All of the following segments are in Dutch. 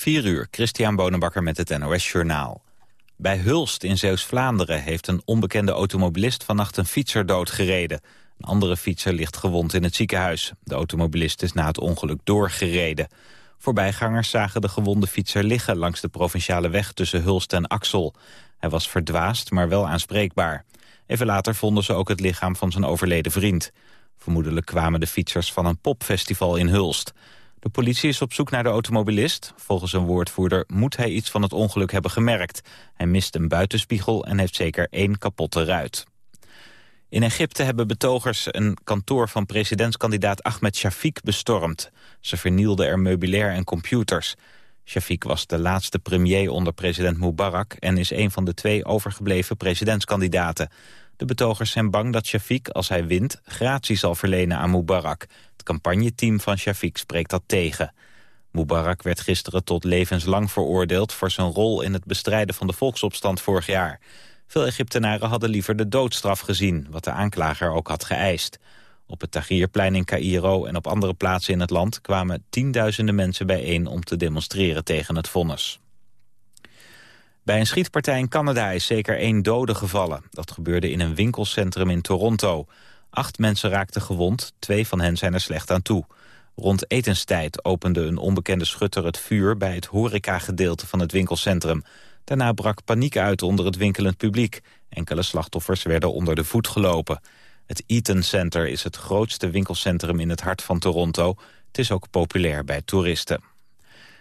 4 uur, Christian Bonenbakker met het NOS Journaal. Bij Hulst in Zeeuws-Vlaanderen heeft een onbekende automobilist vannacht een fietser doodgereden. Een andere fietser ligt gewond in het ziekenhuis. De automobilist is na het ongeluk doorgereden. Voorbijgangers zagen de gewonde fietser liggen langs de provinciale weg tussen Hulst en Axel. Hij was verdwaasd, maar wel aanspreekbaar. Even later vonden ze ook het lichaam van zijn overleden vriend. Vermoedelijk kwamen de fietsers van een popfestival in Hulst. De politie is op zoek naar de automobilist. Volgens een woordvoerder moet hij iets van het ongeluk hebben gemerkt. Hij mist een buitenspiegel en heeft zeker één kapotte ruit. In Egypte hebben betogers een kantoor van presidentskandidaat Ahmed Shafiq bestormd. Ze vernielden er meubilair en computers. Shafiq was de laatste premier onder president Mubarak... en is een van de twee overgebleven presidentskandidaten. De betogers zijn bang dat Shafiq, als hij wint, gratie zal verlenen aan Mubarak. Het campagneteam van Shafiq spreekt dat tegen. Mubarak werd gisteren tot levenslang veroordeeld... voor zijn rol in het bestrijden van de volksopstand vorig jaar. Veel Egyptenaren hadden liever de doodstraf gezien... wat de aanklager ook had geëist. Op het Tahrirplein in Cairo en op andere plaatsen in het land... kwamen tienduizenden mensen bijeen om te demonstreren tegen het vonnis. Bij een schietpartij in Canada is zeker één dode gevallen. Dat gebeurde in een winkelcentrum in Toronto. Acht mensen raakten gewond, twee van hen zijn er slecht aan toe. Rond etenstijd opende een onbekende schutter het vuur... bij het horecagedeelte van het winkelcentrum. Daarna brak paniek uit onder het winkelend publiek. Enkele slachtoffers werden onder de voet gelopen. Het Eaton Center is het grootste winkelcentrum in het hart van Toronto. Het is ook populair bij toeristen.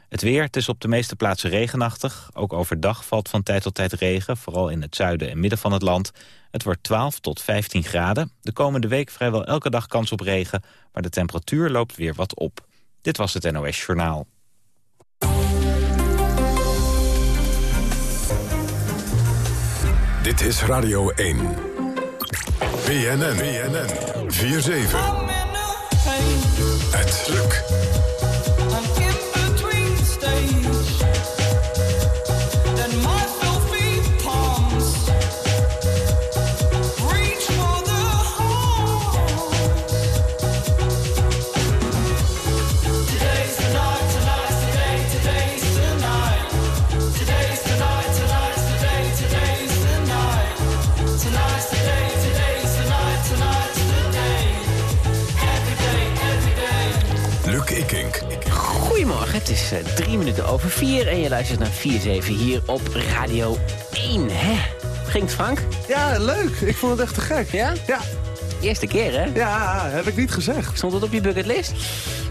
Het weer, het is op de meeste plaatsen regenachtig. Ook overdag valt van tijd tot tijd regen, vooral in het zuiden en midden van het land. Het wordt 12 tot 15 graden. De komende week vrijwel elke dag kans op regen, maar de temperatuur loopt weer wat op. Dit was het NOS Journaal. Dit is Radio 1. BNN, BNN, 4-7. Het lukt. Is uh, drie minuten over vier en je luistert naar 4-7 hier op Radio 1. Hè? Ging het, Frank? Ja, leuk. Ik vond het echt te gek. Ja? Ja. Eerste keer, hè? Ja, heb ik niet gezegd. Stond het op je bucketlist?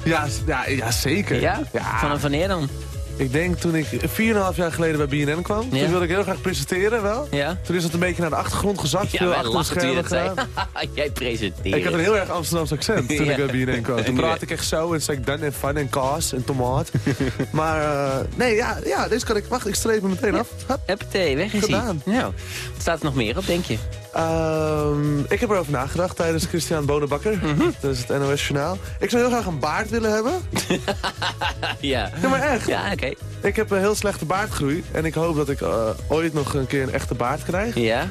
Ja, ja, ja zeker. Ja? ja. Vanaf wanneer dan? Ik denk toen ik 4,5 jaar geleden bij BNN kwam. Ja. Toen wilde ik heel graag presenteren wel. Ja? Toen is het een beetje naar de achtergrond gezakt. Ja, achter de dat schermen gedaan. Jij presenteert. Ik had een heel erg Amsterdamse accent toen ik bij BNN kwam. En Toen praatte ik echt zo en zei ik dan en fun en kaas en tomaat. maar eh, nee, ja, ja, deze kan ik... Wacht, ik streep hem meteen af. Hup. Weg is Gedaan. hij. Nou, wat staat er nog meer op, denk je? Ehm, ik heb erover nagedacht tijdens Christian Bonenbakker. Mhm. Dat is het NOS Journaal. Ik zou heel graag een baard willen hebben. ja. Ja, maar echt. Ja, oké. Ik heb een heel slechte baardgroei. En ik hoop dat ik eh, ooit nog een keer een echte baard krijg. Ja?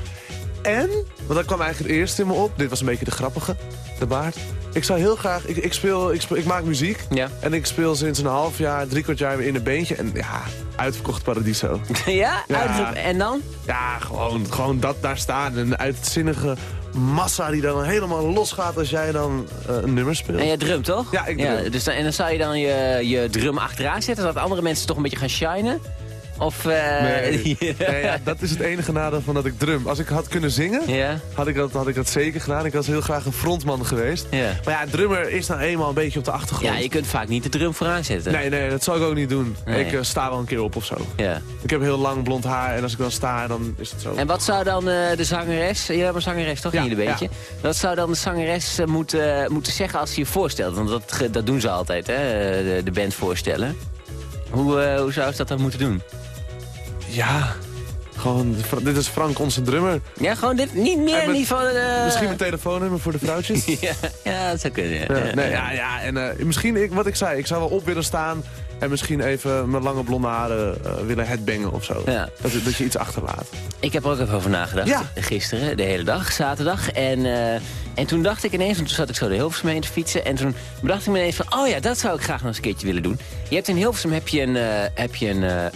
En, want dat kwam eigenlijk het eerste in me op. Dit was een beetje de grappige, de baard. Ik zou heel graag... Ik, ik, speel, ik, speel, ik maak muziek. Ja. En ik speel sinds een half jaar, drie kwart jaar in een beentje. En ja, uitverkocht Paradiso. ja? Ja. En dan? Ja, gewoon, gewoon dat daar staan. Een uitzinnige massa die dan helemaal losgaat als jij dan eh, een nummer speelt. En jij drumt, toch? Ja, ik drum. dus dan, en dan zou je dan je, je drum achteraan zetten, zodat andere mensen toch een beetje gaan shinen? Of... eh, Nee. Nee, ja, dat is het enige nadeel van dat ik drum. Als ik had kunnen zingen, ja? had ik dat, had ik dat zeker gedaan. Ik was heel graag een frontman geweest. Ja. Maar ja, drummer is nou eenmaal een beetje op de achtergrond. Ja, je kunt vaak niet de drum vooraan zetten. Nee, nee, dat zal ik ook niet doen. Nee. Ik eh, sta wel een keer op of zo. Ja. Ik heb heel lang blond haar en als ik dan sta, dan is het zo. En wat zou dan eh, de zangeres, je hebt een zangeres toch Ja, in jullie beetje? Wat zou dan de zangeres moeten, moeten zeggen als ze je voorstelt? Want dat, dat doen ze altijd, hè, de, de band voorstellen. Hoe, hoe zou ze dat dan moeten doen? Ja, Gewoon, dit is Frank, onze drummer. Ja, gewoon dit, niet meer, met- niet van... Misschien mijn telefoonnummer voor de vrouwtjes. ja, ja, dat zou kunnen. ja. Ja, nee, ja, ja, en eh, misschien, ik, wat ik zei, ik zou wel op willen staan... en misschien even mijn lange blonde haren eh, willen headbangen of zo. Ja. Dat, dat je iets achterlaat. Ik heb er ook even over nagedacht. Ja. Gisteren, de hele dag, zaterdag. En, eh, en toen dacht ik ineens, want toen zat ik zo de Hilversum heen te fietsen. En toen bedacht ik me ineens van, oh ja, dat zou ik graag nog eens een keertje willen doen. Je hebt in Hilversum heb je een, eh, heb je een,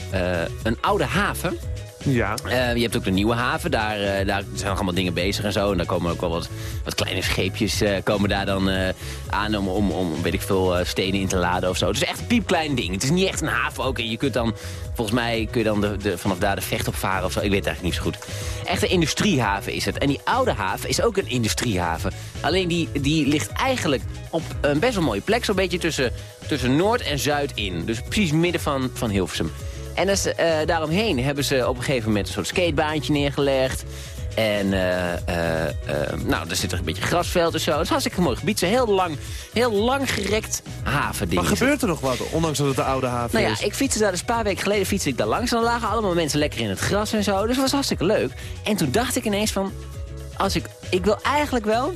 een oude haven. Ja. Eh, je hebt ook de nieuwe haven, daar, eh, daar zijn allemaal dingen bezig en zo. En daar komen ook wel wat, wat kleine scheepjes eh, komen daar dan aan om, om, om, weet ik veel, stenen in te laden of zo. Het is echt een piepklein ding. Het is niet echt een haven ook. Je kunt dan, volgens mij kun je dan de, de, vanaf daar de vecht op varen of zo. Ik weet het eigenlijk niet zo goed. Echt een industriehaven is het. En die oude haven is ook een industriehaven. Alleen die, die ligt eigenlijk op een best wel mooie plek. Zo'n beetje tussen, tussen Noord en Zuid in. Dus precies midden van, van Hilversum. En dus, eh, daaromheen hebben ze op een gegeven moment een soort skatebaantje neergelegd. En eh, eh, nou, er zit er een beetje grasveld en zo. Het is hartstikke mooi gebied. Het is een heel lang, heel lang gerekt havending. Maar gebeurt er nog wat, ondanks dat het de oude haven Nou ja, is? ik fietste daar dus een paar weken geleden fietste ik daar langs. En dan lagen allemaal mensen lekker in het gras en zo. Dus dat was hartstikke leuk. En toen dacht ik ineens van... Als ik, ik wil eigenlijk wel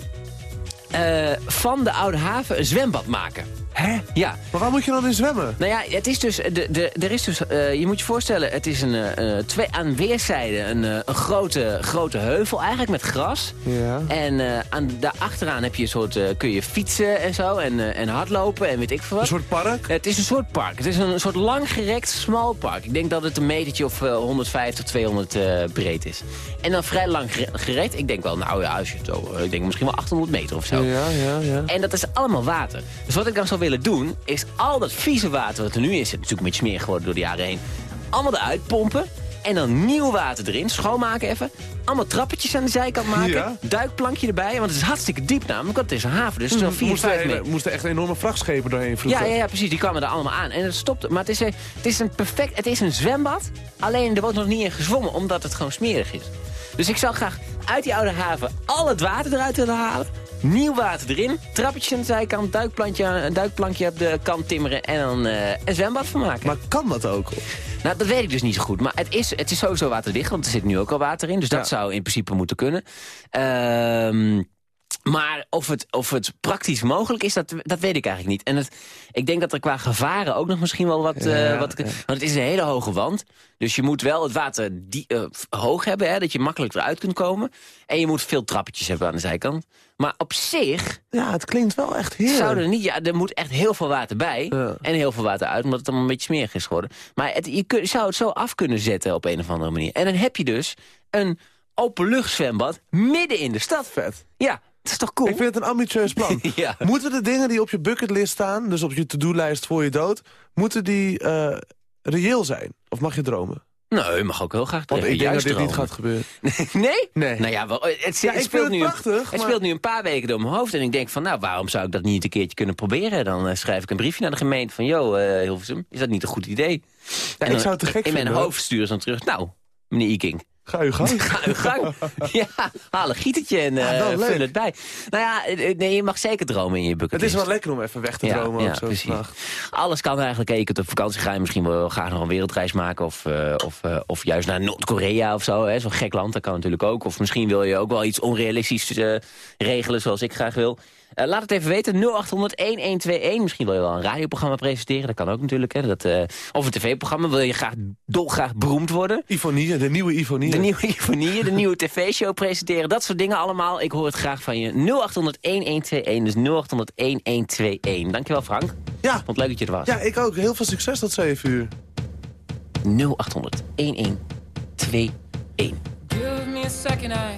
van de oude haven een zwembad maken. Hè? Ja, Maar waar moet je dan in zwemmen? nou ja, het is dus, de, de, er is dus eh, je moet je voorstellen, het is een, eh, twee, aan weerszijden een, eh, een grote, grote heuvel eigenlijk met gras. Ja. En aan, daarachteraan heb je een soort, kun je fietsen en zo en, en hardlopen en weet ik veel wat. Een soort park? Het is een soort park. Het is een soort langgerekt, smal park. Ik denk dat het een metertje of eh, 150, 200 eh, breed is. En dan vrij lang gere- gerekt. Ik denk wel, nou ja, als je het zo, ik denk misschien wel 800 meter of zo. Ja, ja, ja. En dat is allemaal water. Dus wat ik dan zou willen doen, is al dat vieze water wat er nu is... het is natuurlijk een beetje smerig geworden door de jaren heen... allemaal eruit pompen en dan nieuw water erin, schoonmaken even... allemaal trappetjes aan de zijkant maken, Ja. duikplankje erbij... want het is hartstikke diep namelijk, want het is een haven, dus het is zo'n 4, moesten, 5 hele- meter. moesten echt enorme vrachtschepen doorheen vroeger. Ja, ja, ja, precies. Die kwamen er allemaal aan. En het stopte. Maar het is, een, het is een perfect... Het is een zwembad. Alleen er wordt nog niet in gezwommen, omdat het gewoon smerig is. Dus ik zou graag uit die oude haven al het water eruit willen halen. Nieuw water erin. Trappetjes aan de zijkant. Duikplankje, een duikplankje op de kant timmeren. En dan eh, een zwembad van maken. Maar kan dat ook? Nou, dat weet ik dus niet zo goed. Maar het is, het is sowieso waterdicht, want er zit nu ook al water in. Dus dat Ja. zou in principe moeten kunnen. Ehm, maar of het, of het praktisch mogelijk is, dat, dat weet ik eigenlijk niet. En het, ik denk dat er qua gevaren ook nog misschien wel wat... eh, wat ja. Want het is een hele hoge wand. Dus je moet wel het water die, eh, hoog hebben, hè, dat je makkelijk eruit kunt komen. En je moet veel trappetjes hebben aan de zijkant. Maar op zich Ja, het klinkt wel echt heerlijk. zou er niet... Ja, er moet echt heel veel water bij. Ja. En heel veel water uit, omdat het allemaal een beetje smerig is geworden. Maar het, je kun- zou het zo af kunnen zetten op een of andere manier. En dan heb je dus een openluchtzwembad midden in de stad. Vet. Ja, dat is toch cool? Ik vind het een ambitieus plan. Ja. Moeten de dingen die op je bucketlist staan, dus op je to-do-lijst voor je dood, moeten die eh, reëel zijn? Of mag je dromen? Nee, je mag ook heel graag Want ik denk dat dit niet gaat gebeuren. Nee? Nee. Nou ja, wel, het, het Ja, speelt het nu prachtig, Het maar- speelt nu een paar weken door mijn hoofd. En ik denk van, nou, waarom zou ik dat niet een keertje kunnen proberen? Dan eh, schrijf ik een briefje naar de gemeente van... Yo, eh, Hilversum, is dat niet een goed idee? En ik dan zou het te gek In mijn vinden. hoofd sturen ze dan terug. Nou, meneer Iking, Ga je gang. Ga uw gang. ja, haal een gietertje en Ja, eh leuk. vul het bij. Nou ja, eh, nee, je mag zeker dromen in je Het bucketlist. is wel lekker om even weg te Ja, dromen. ja, zo precies. Alles kan eigenlijk. Je kunt op vakantie gaan. Misschien wel graag nog een wereldreis maken. Of, eh, of, eh, of juist naar Noord-Korea of zo. Zo'n gek land, dat kan natuurlijk ook. Of misschien wil je ook wel iets onrealistisch eh, regelen zoals ik graag wil. Eh, laat het even weten. 0800-1121. Misschien wil je wel een radioprogramma presenteren. Dat kan ook natuurlijk. Hè. Dat, eh, of een tv-programma. Wil je graag dolgraag beroemd worden. Ivonie, de nieuwe Ivonie. De nieuwe Ivonie, de nieuwe tv-show presenteren. Dat soort dingen allemaal. Ik hoor het graag van je. 0800-1121. Dus 0800-1121. Dankjewel Frank. Ja. Vond het leuk dat je er was. ja, ik ook. Heel veel succes tot 7 uur. 0800-1121. Give me a second, I,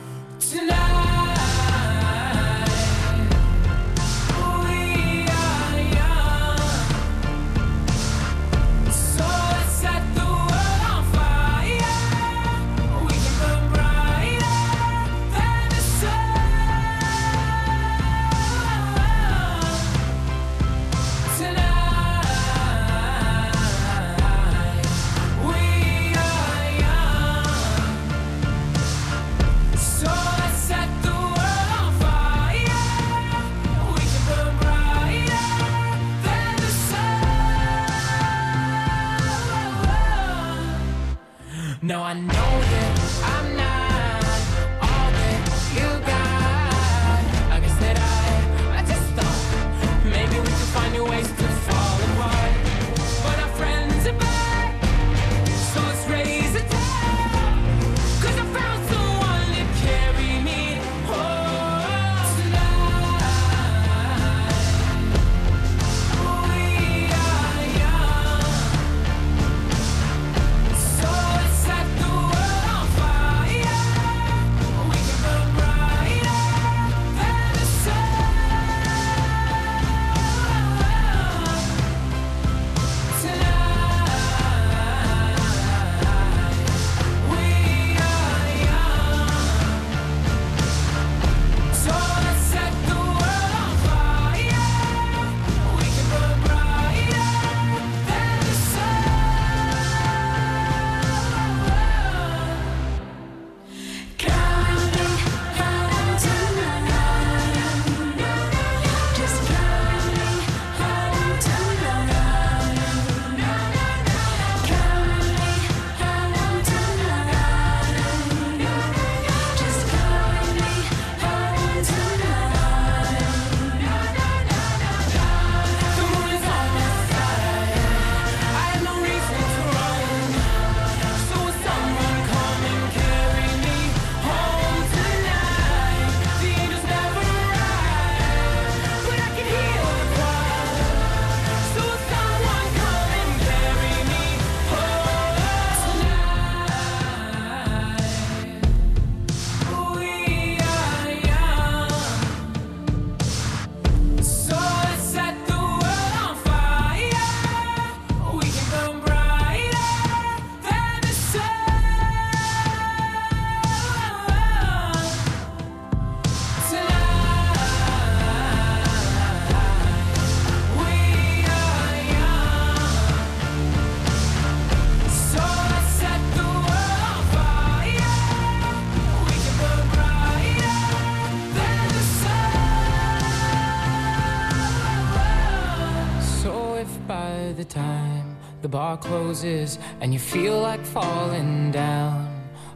closes and you feel like falling down,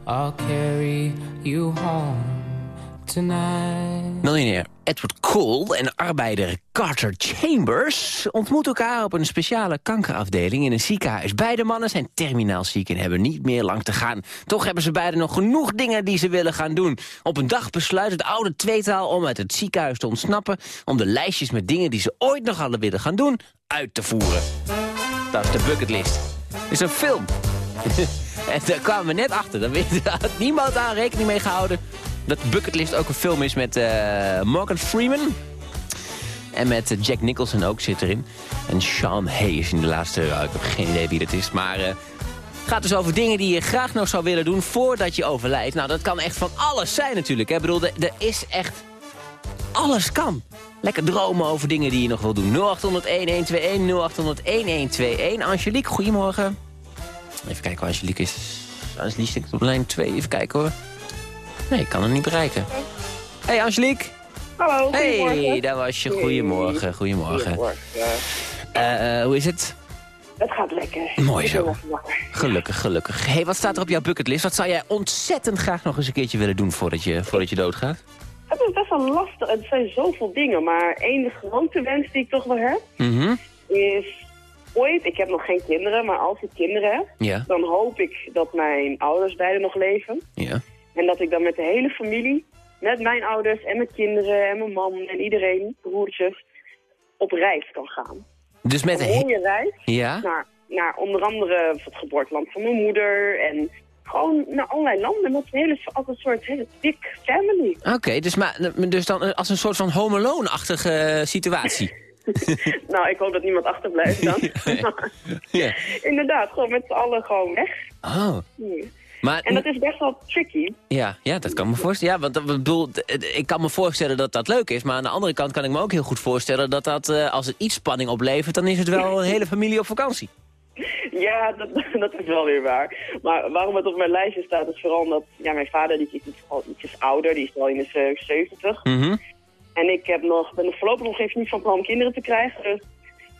I'll carry you home tonight. Miljonair Edward Cole en arbeider Carter Chambers ontmoeten elkaar op een speciale kankerafdeling in een ziekenhuis. Beide mannen zijn terminaal ziek en hebben niet meer lang te gaan. Toch hebben ze beiden nog genoeg dingen die ze willen gaan doen. Op een dag besluit het oude tweetaal om uit het ziekenhuis te ontsnappen... om de lijstjes met dingen die ze ooit nog hadden willen gaan doen uit te voeren. Dat is de bucketlist. Is een film. en daar kwamen we net achter. Daar had niemand aan rekening mee gehouden dat Bucketlist ook een film is met uh, Morgan Freeman. En met uh, Jack Nicholson ook zit erin. En Sean Hayes in de laatste... Ik heb geen idee wie dat is, maar... het gaat dus over dingen die je graag nog zou willen doen voordat je overlijdt. Nou, dat kan echt van alles zijn natuurlijk. Ik bedoel, er is echt... Alles kan. Lekker dromen over dingen die je nog wil doen. 0800-1121, 0800-1121. Angelique, goedemorgen. Even kijken waar Angelique is. Angelique zit op lijn 2. Even kijken hoor. Nee, ik kan hem niet bereiken. Hey Angelique. Hallo, Hey, daar was je. Goedemorgen, goedemorgen. goedemorgen. Uh, hoe is het? Het gaat lekker. Mooi zo. Gelukkig, gelukkig. hey, wat staat er op jouw bucketlist? Wat zou jij ontzettend graag nog eens een keertje willen doen voordat je, voordat je doodgaat? Het is best wel lastig. Het zijn zoveel dingen. Maar één grote wens die ik toch wel heb... Mm is ooit... Ik heb nog geen kinderen, maar als ik kinderen heb... Ja. dan hoop ik dat mijn ouders beiden nog leven. Ja. En dat ik dan met de hele familie, met mijn ouders en mijn kinderen en mijn man en iedereen, broertjes, op reis kan gaan. Dus met een mooie reis ja? naar, naar onder andere het geboorteland van mijn moeder en gewoon naar allerlei landen met een hele, als een soort hele big family. Oké, dus, maar, dus dan als een soort van home alone-achtige situatie. nou, ik hoop dat niemand achterblijft dan. ja. Inderdaad, gewoon met z'n allen gewoon weg. Oh. Maar, en dat is best wel tricky. Ja, ja dat kan me voorstellen. Ja, want ik bedoel, ik kan me voorstellen dat dat leuk is. Maar aan de andere kant kan ik me ook heel goed voorstellen... dat dat, uh, als het iets spanning oplevert... dan is het wel een hele familie op vakantie. Ja, dat, dat is wel weer waar. Maar waarom het op mijn lijstje staat is vooral omdat... Ja, mijn vader die is iets, al ietsjes ouder, die is al in de 70. Mm En ik heb nog, ben nog voorlopig nog even niet van plan om kinderen te krijgen. Dus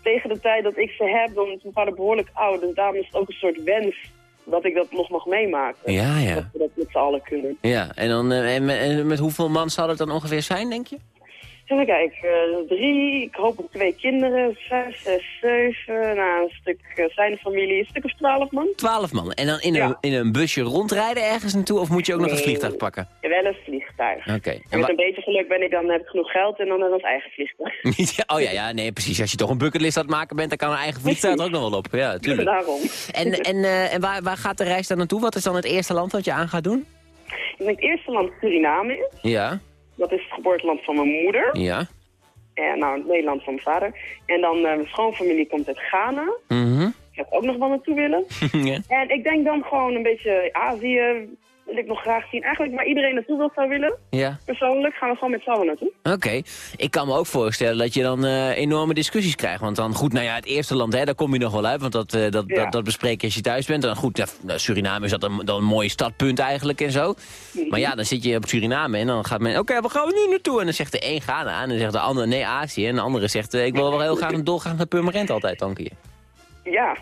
tegen de tijd dat ik ze heb, dan is mijn vader behoorlijk oud. Dus daarom is het ook een soort wens dat ik dat nog mag meemaken. Ja, ja. Dat we dat met z'n allen kunnen. Ja, en, dan, uh, en, met, en, met, hoeveel man zal het dan ongeveer zijn, denk je? Even kijken, uh, drie, ik hoop op twee kinderen, zes, zes, zeven, nou, een stuk uh, zijn familie, een stuk of twaalf man. Twaalf man, en dan in, ja. een, in een busje rondrijden ergens naartoe, of moet je ook nee, nog een vliegtuig pakken? Wel een vliegtuig. Oké. Okay. En met een beetje geluk ben ik dan, heb ik genoeg geld en dan heb ik ons eigen vliegtuig. oh ja, ja, nee, precies. Als je toch een bucketlist aan het maken bent, dan kan een eigen vliegtuig er ook nog wel op. Ja, tuurlijk. Daarom. En, en, uh, en waar, waar gaat de reis dan naartoe? Wat is dan het eerste land wat je aan gaat doen? Ik denk het eerste land Suriname is. Ja. Dat is het geboorteland van mijn moeder. Ja. En nou, Nederland van mijn vader. En dan uh, mijn schoonfamilie komt uit Ghana. Mm -hmm. Ik heb ook nog wel naartoe willen. ja. En ik denk dan gewoon een beetje Azië wil ik nog graag zien. Eigenlijk maar iedereen naartoe wil zou willen. Ja. Persoonlijk gaan we gewoon met z'n allen naartoe. Oké. Okay. Ik kan me ook voorstellen dat je dan uh, enorme discussies krijgt. Want dan goed, nou ja, het eerste land, hè, daar kom je nog wel uit. Want dat, uh, dat, ja. dat, dat bespreek je als je thuis bent. En dan goed, ja, Suriname is dat een, dan een mooi startpunt eigenlijk en zo. Mm -hmm. Maar ja, dan zit je op Suriname en dan gaat men... Oké, okay, waar gaan we nu naartoe? En dan zegt de een Ghana en dan zegt de ander nee Azië. En de andere zegt uh, ik wil wel heel graag doorgaan naar Purmerend altijd dan keer. Ja,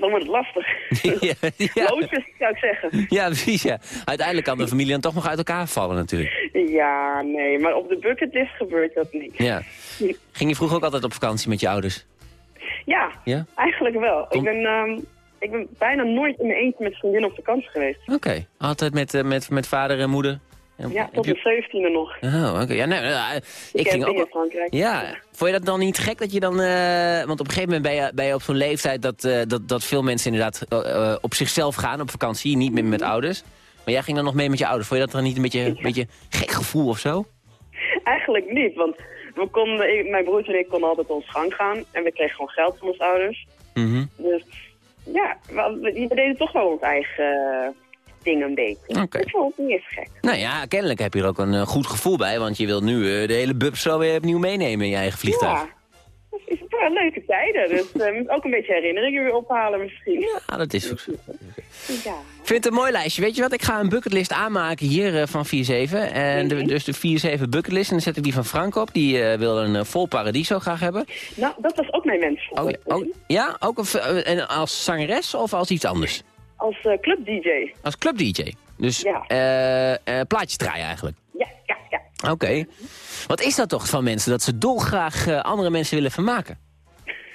dan wordt het lastig. ja, ja. Loodjes, zou ik zeggen. Ja, precies, ja. Uiteindelijk kan de familie dan toch nog uit elkaar vallen natuurlijk. Ja, nee, maar op de bucketlist gebeurt dat niet. Ja. Ging je vroeger ook altijd op vakantie met je ouders? Ja, ja? eigenlijk wel. Ik, ben, um, ik ben bijna nooit in mijn eentje met vriendinnen op vakantie geweest. Oké, okay. altijd met, uh, met, met vader en moeder? Ja, tot de zeventiende nog. Oh, oké. Okay. Ja, nee, uh, ik, ik ging ook... in Frankrijk. Ja. Vond je dat dan niet gek dat je dan... Uh, want op een gegeven moment ben je, ben je op zo'n leeftijd... Dat, uh, dat, dat veel mensen inderdaad uh, op zichzelf gaan op vakantie. Niet meer met ouders. Maar jij ging dan nog mee met je ouders. Vond je dat dan niet een beetje, een beetje gek gevoel of zo? Eigenlijk niet, want we konden, mijn broertje en ik konden altijd ons gang gaan. En we kregen gewoon geld van onze ouders. Mm -hmm. Dus ja, we, we, deden toch wel ons eigen ding een beetje. Okay. Ik vond niet eens gek. Nou ja, kennelijk heb je er ook een uh, goed gevoel bij. Want je wilt nu uh, de hele bub zo weer opnieuw meenemen in je eigen vliegtuig. Ja, dat is Ja, leuke tijden. Dus eh, ook een beetje herinneringen weer ophalen misschien. Ja, dat is ook zo. Ja. Ik vind het een mooi lijstje. Weet je wat, ik ga een bucketlist aanmaken hier eh, van 4-7. En de, dus de 4-7 bucketlist. En dan zet ik die van Frank op. Die eh, wil een eh, vol paradiso graag hebben. Nou, dat was ook mijn wens. Oh, ja, oh, ja? ook een, eh, en als zangeres of als iets anders? Als eh, club-dj. Als club-dj. Dus Ja. eh, plaatjes draaien eigenlijk. Ja, ja, ja. Oké. Wat is dat toch van mensen dat ze dolgraag andere mensen willen vermaken?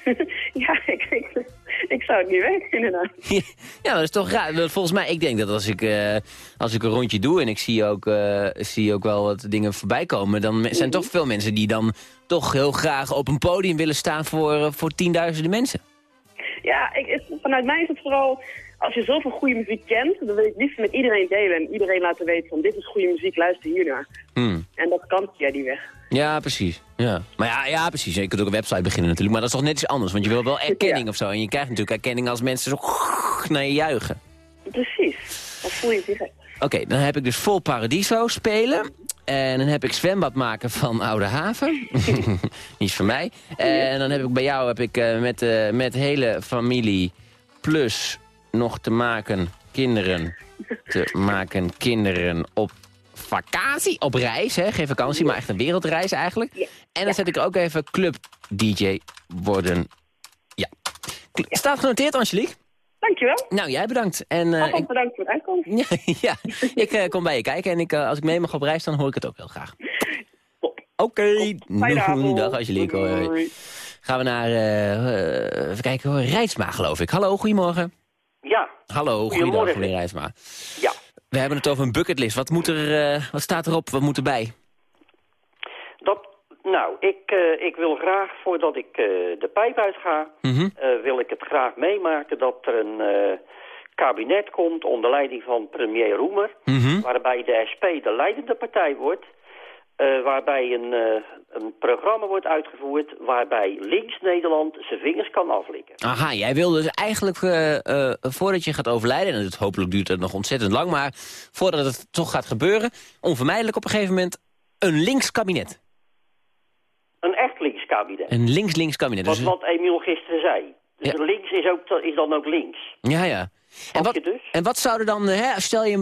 ja, ik, ik, ik zou het niet weten, inderdaad. ja, dat is toch raar. Volgens mij, ik denk dat als ik, als ik een rondje doe en ik zie ook, zie ook wel wat dingen voorbij komen... dan zijn toch veel mensen die dan toch heel graag op een podium willen staan voor, voor tienduizenden mensen. Ja, ik, vanuit mij is het vooral... Als je zoveel goede muziek kent, dan wil je het liefst met iedereen delen. En iedereen laten weten van dit is goede muziek, luister hiernaar. Hmm. En dat kan via die weg. Ja, precies. Ja. Maar ja, ja, precies. Je kunt ook een website beginnen natuurlijk. Maar dat is toch net iets anders. Want je wil wel erkenning Ja. of zo. En je krijgt natuurlijk erkenning als mensen zo naar je juichen. Precies. Dan voel je direct. Oké, dan heb ik dus vol Paradiso spelen. En dan heb ik zwembad maken van Oude Haven. Niet voor mij. En dan heb ik bij jou heb ik, eh, met, eh met hele familie plus nog te maken kinderen. Te maken kinderen op vakantie, op reis. Hè? Geen vakantie, maar echt een wereldreis eigenlijk. Ja. En dan zet ik er ook even club DJ worden. Ja. Staat genoteerd, Angelique? Dankjewel. Nou, jij bedankt. En, eh, Alvast bedankt voor het aankomen. ja, ja. ik eh, kom bij je kijken en ik, eh, als ik mee mag op reis, dan hoor ik het ook heel graag. Oké, avond. dag Angelique. Doei. Gaan we naar, even kijken hoor, Rijtsma geloof ik. Hallo, goedemorgen. Ja, Hallo, Goedemorgen. meneer Rijtsma. ja. We hebben het over een bucketlist. Wat, moet er, eh, wat staat erop? Wat moet erbij? Dat, nou, ik, eh, ik wil graag, voordat ik eh, de pijp uitga, Mhm. eh, wil ik het graag meemaken dat er een kabinet komt onder leiding van premier Roemer, Mhm. waarbij de SP de leidende partij wordt, eh, waarbij een, eh, een programma wordt uitgevoerd waarbij links-Nederland zijn vingers kan aflikken. Aha, jij wil dus eigenlijk, eh, voordat je gaat overlijden... en het, hopelijk duurt het nog ontzettend lang... maar voordat het toch gaat gebeuren... onvermijdelijk op een gegeven moment een links kabinet. Een echt links kabinet. Een links-links kabinet. Wat, Dus, wat Emiel gisteren zei. Dus Ja. links is, ook, is dan ook links. ja, ja. En wat, dus? en wat zouden dan, hè, stel je,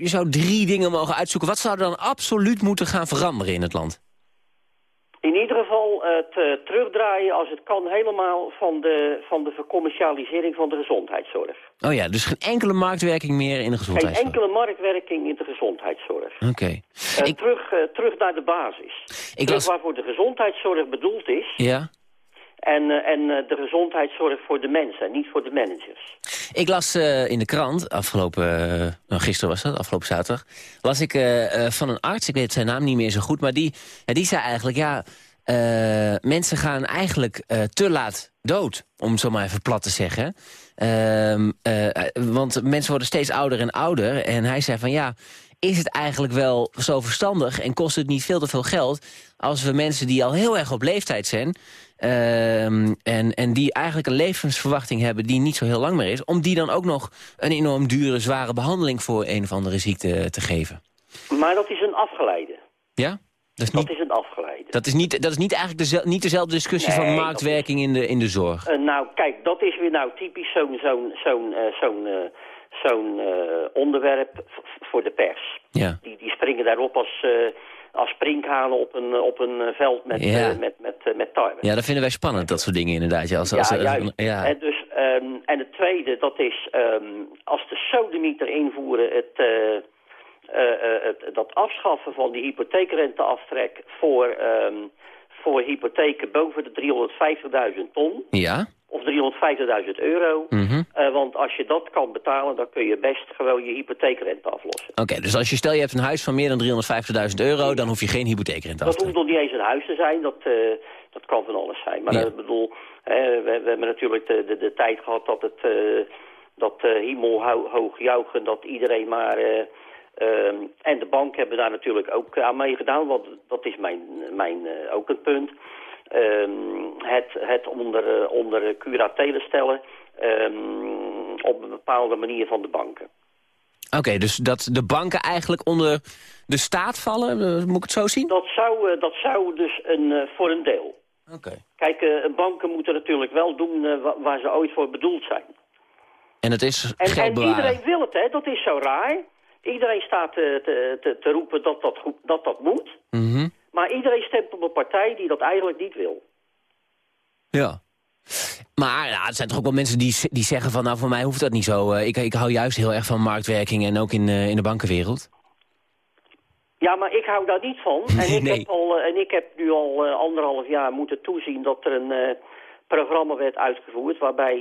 je zou drie dingen mogen uitzoeken... wat zou er dan absoluut moeten gaan veranderen in het land? In ieder geval het eh, terugdraaien als het kan helemaal van de, van de vercommercialisering van de gezondheidszorg. Oh ja, dus geen enkele marktwerking meer in de Geen gezondheidszorg. enkele marktwerking in de gezondheidszorg. Oké. Eh, Ik- terug, eh, terug naar de basis. Ik terug las... waarvoor de gezondheidszorg bedoeld is. Ja? En, eh, en eh, de gezondheidszorg voor de mensen, en niet voor de managers. Ik las eh, in de krant, afgelopen, nou, gisteren was dat, afgelopen zaterdag... las ik van een arts, ik weet zijn naam niet meer zo goed... maar die, die zei eigenlijk, ja, mensen gaan eigenlijk te laat dood... om het zo maar even plat te zeggen. Ehm, eh, want mensen worden steeds ouder en ouder. En hij zei van, ja, is het eigenlijk wel zo verstandig... en kost het niet veel te veel geld... als we mensen die al heel erg op leeftijd zijn... ehm, en, en die eigenlijk een levensverwachting hebben die niet zo heel lang meer is... om die dan ook nog een enorm dure, zware behandeling... voor een of andere ziekte te geven. Maar dat is een afgeleide. Ja? Dat is Dat niet, is een afgeleide. dat is niet, dat is niet eigenlijk dezel- niet dezelfde discussie Nee, van dat marktwerking in de, in de zorg. Eh, nou, kijk, dat is weer nou typisch zo'n zo'n zo'n eh, zo'n eh, zo'n eh, onderwerp voor de pers. Ja. Die, die springen daarop als, eh, als sprinkhanen op een, op een eh, veld met, Ja. met, met, met tarwe. ja, dat vinden wij spannend, dat soort dingen inderdaad. Ja, als, juist. ja. En, dus, ehm, en het tweede, dat is ehm, als de sodemieter invoeren het, het, dat afschaffen van die hypotheekrenteaftrek voor, ehm, voor hypotheken boven de 350.000 ton ja? of 350.000 euro. Mhm. Eh, want als je dat kan betalen, dan kun je best gewoon je hypotheekrente aflossen. Oké, dus als je stel je hebt een huis van meer dan 350.000 euro... dan hoef je geen hypotheekrente af Dat te hoeft nog niet eens een huis te zijn, dat, eh, dat kan van alles zijn. Maar Ja. eh, ik bedoel, we, we hebben natuurlijk de, de, de tijd gehad dat het dat hemel ho- hoog juichen, dat iedereen maar... eh, ehm, en de bank hebben daar natuurlijk ook aan meegedaan, want dat is mijn, mijn eh, ook een punt. Ehm, het, het onder, eh, onder curatelen stellen ehm, op een bepaalde manier van de banken. Oké, dus dat de banken eigenlijk onder de staat vallen, eh, moet ik het zo zien? Dat zou, eh, dat zou dus een, eh, voor een deel. Oké. Kijk, eh, banken moeten natuurlijk wel doen eh, wa- waar ze ooit voor bedoeld zijn. En het is En, geld en bewaren. iedereen wil het, hè? Dat is zo raar. Iedereen staat te, te, te, te roepen dat dat, goed, dat dat moet. Mhm. Maar iedereen stemt op een partij die dat eigenlijk niet wil. Ja. Maar ja, er zijn toch ook wel mensen die, die zeggen van... nou, voor mij hoeft dat niet zo. Eh, ik, ik hou juist heel erg van marktwerking en ook in, eh, in de bankenwereld. Ja, maar ik hou daar niet van. En, ik, nee. Heb al, eh, en ik heb nu al eh, anderhalf jaar moeten toezien dat er een eh, programma werd uitgevoerd... waarbij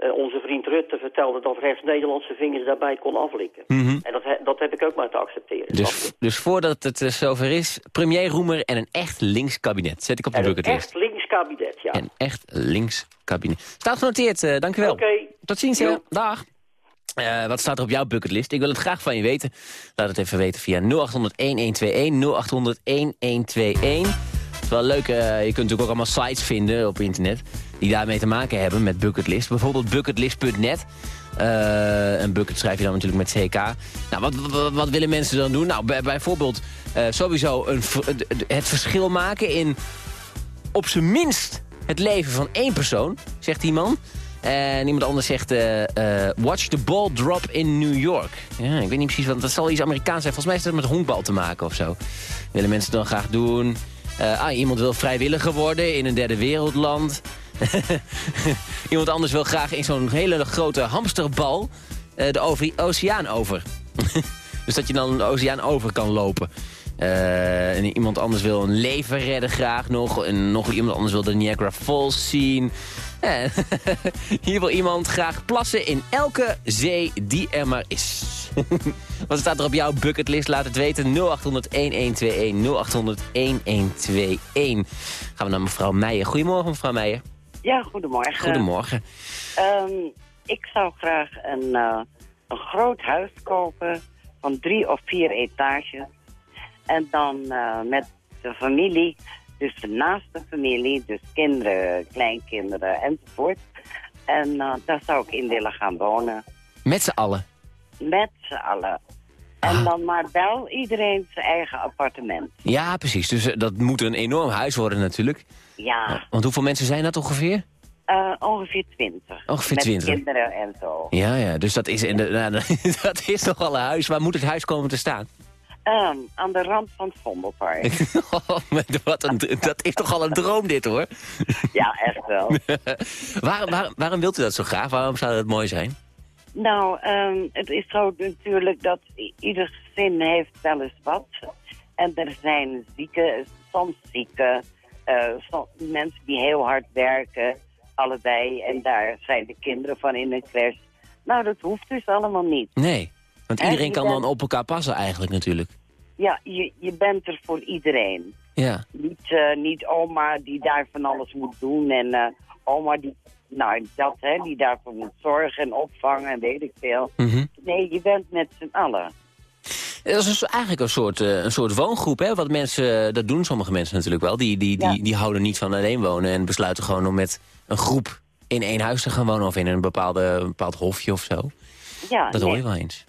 eh, onze vriend Rutte vertelde dat rechts-Nederlandse vingers daarbij kon aflikken. En dat, he- dat heb ik ook maar te accepteren. Dus, dus voordat het eh, zover is, premier Roemer en een echt links kabinet. Zet ik op de en een echt links kabinet, ja. Een echt links kabinet. Staat genoteerd, eh dank u wel. Oké. Tot ziens. Jo. Dag. Wat staat er op jouw bucketlist? Ik wil het graag van je weten. Laat het even weten via 0800-1121, 0800-1121. Is wel leuk, eh, je kunt natuurlijk ook allemaal sites vinden op internet... die daarmee te maken hebben met bucketlist. Bijvoorbeeld bucketlist.net. Eh, en bucket schrijf je dan natuurlijk met CK. Nou, wat, wat, willen mensen dan doen? Nou, bij- bijvoorbeeld eh, sowieso een, het verschil maken in op zijn minst het leven van één persoon, zegt die man. En iemand anders zegt, watch the ball drop in New York. Ja, ik weet niet precies, want dat zal iets Amerikaans zijn. Volgens mij heeft het met honkbal te maken of zo. Willen mensen dan graag doen. Eh, ah, iemand wil vrijwilliger worden in een derde wereldland. iemand anders wil graag in zo'n hele grote hamsterbal eh, de oceaan over. dus dat je dan de oceaan over kan lopen. Eh, en iemand anders wil een leven redden graag nog. En nog iemand anders wil de Niagara Falls zien. Hier wil iemand graag plassen in elke zee die er maar is. Wat staat er op jouw bucketlist? Laat het weten. 0800-1121. 0800-1121. Gaan we naar mevrouw Meijer. Goedemorgen, mevrouw Meijer. Ja, goedemorgen. Goedemorgen. Ehm, ik zou graag een, eh, een groot huis kopen van drie of vier etages. En dan eh, met de familie, dus de naaste familie, dus kinderen, kleinkinderen enzovoort. En eh, daar zou ik in willen gaan wonen. Met z'n allen. Met z'n allen. En dan maar wel iedereen zijn eigen appartement. Ja, precies. Dus eh, dat moet een enorm huis worden natuurlijk. Ja, Want hoeveel mensen zijn dat ongeveer? eh, ongeveer twintig. Ongeveer met 20. kinderen en zo. Ja, ja. Dus dat is, in de, nou, dat is nogal een huis. Waar moet het huis komen te staan? Ehm, aan de rand van het Vondelpark. Oh, Wat een, dat is toch al een droom dit hoor. ja, echt wel. waarom, waarom, waarom wilt u dat zo graag? Waarom zou dat mooi zijn? Nou, ehm, het is zo natuurlijk dat ieder gezin heeft wel eens wat. En er zijn zieken, soms zieken, eh, mensen die heel hard werken, allebei. En daar zijn de kinderen van in een crash. Nou, dat hoeft dus allemaal niet. Nee. Want iedereen kan dan op elkaar passen eigenlijk natuurlijk. Ja, je, je bent er voor iedereen. Ja. Niet, eh, niet oma die daar van alles moet doen en eh, oma die, nou, dat, hè, die daarvoor moet zorgen en opvangen en weet ik veel. Mhm. Nee, je bent met z'n allen. Dat is dus eigenlijk een soort, eh, een soort woongroep, hè? Wat mensen, eh, dat doen sommige mensen natuurlijk wel. Die, die, die, Ja. die houden niet van alleen wonen en besluiten gewoon om met een groep in één huis te gaan wonen. Of in een, bepaalde, een bepaald hofje of zo. Ja, Dat hoor je wel eens.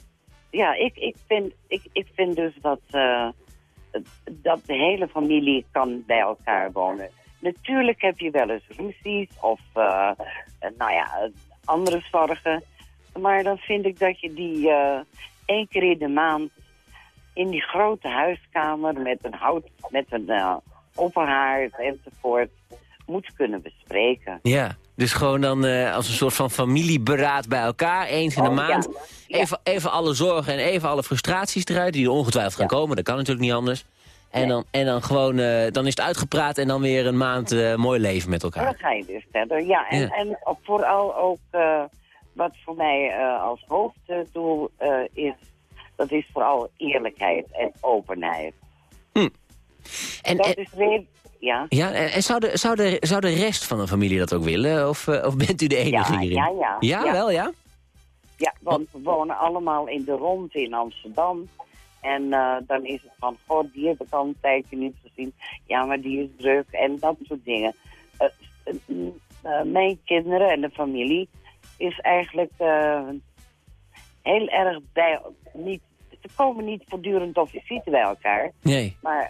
Ja, ik, ik, vind, ik, ik vind dus dat, eh, dat de hele familie kan bij elkaar wonen. Natuurlijk heb je wel eens ruzies of eh, eh, nou ja, andere zorgen. Maar dan vind ik dat je die eh, één keer in de maand in die grote huiskamer met een hout, met een opperhaard enzovoort moet kunnen bespreken. Ja, dus gewoon dan eh, als een soort van familieberaad bij elkaar, eens in de Oh, maand. ja. Even, even alle zorgen en even alle frustraties eruit, die er ongetwijfeld gaan komen. Dat kan natuurlijk niet anders. En, dan, en dan gewoon, eh, dan is het uitgepraat en dan weer een maand eh, mooi leven met En dan elkaar. ga je dus verder. Ja, en, Ja. en vooral ook wat wat voor mij als hoofddoel is, dat is vooral eerlijkheid en openheid. En, Dat en, is weer, ja, ja, en zou, de, zou, de, zou de rest van de familie dat ook willen? Of, eh, of bent u de enige Ja, hierin? ja, ja. Ja, Ja. wel, ja? ja, want we wonen allemaal in de rond in Amsterdam. En eh, dan is het van, god, die heb ik al een tijdje niet gezien. Ja, maar die is druk en dat soort dingen. Eh, eh, mijn kinderen en de familie is eigenlijk heel erg bij, niet ze komen niet voortdurend op visite bij elkaar. Nee. Maar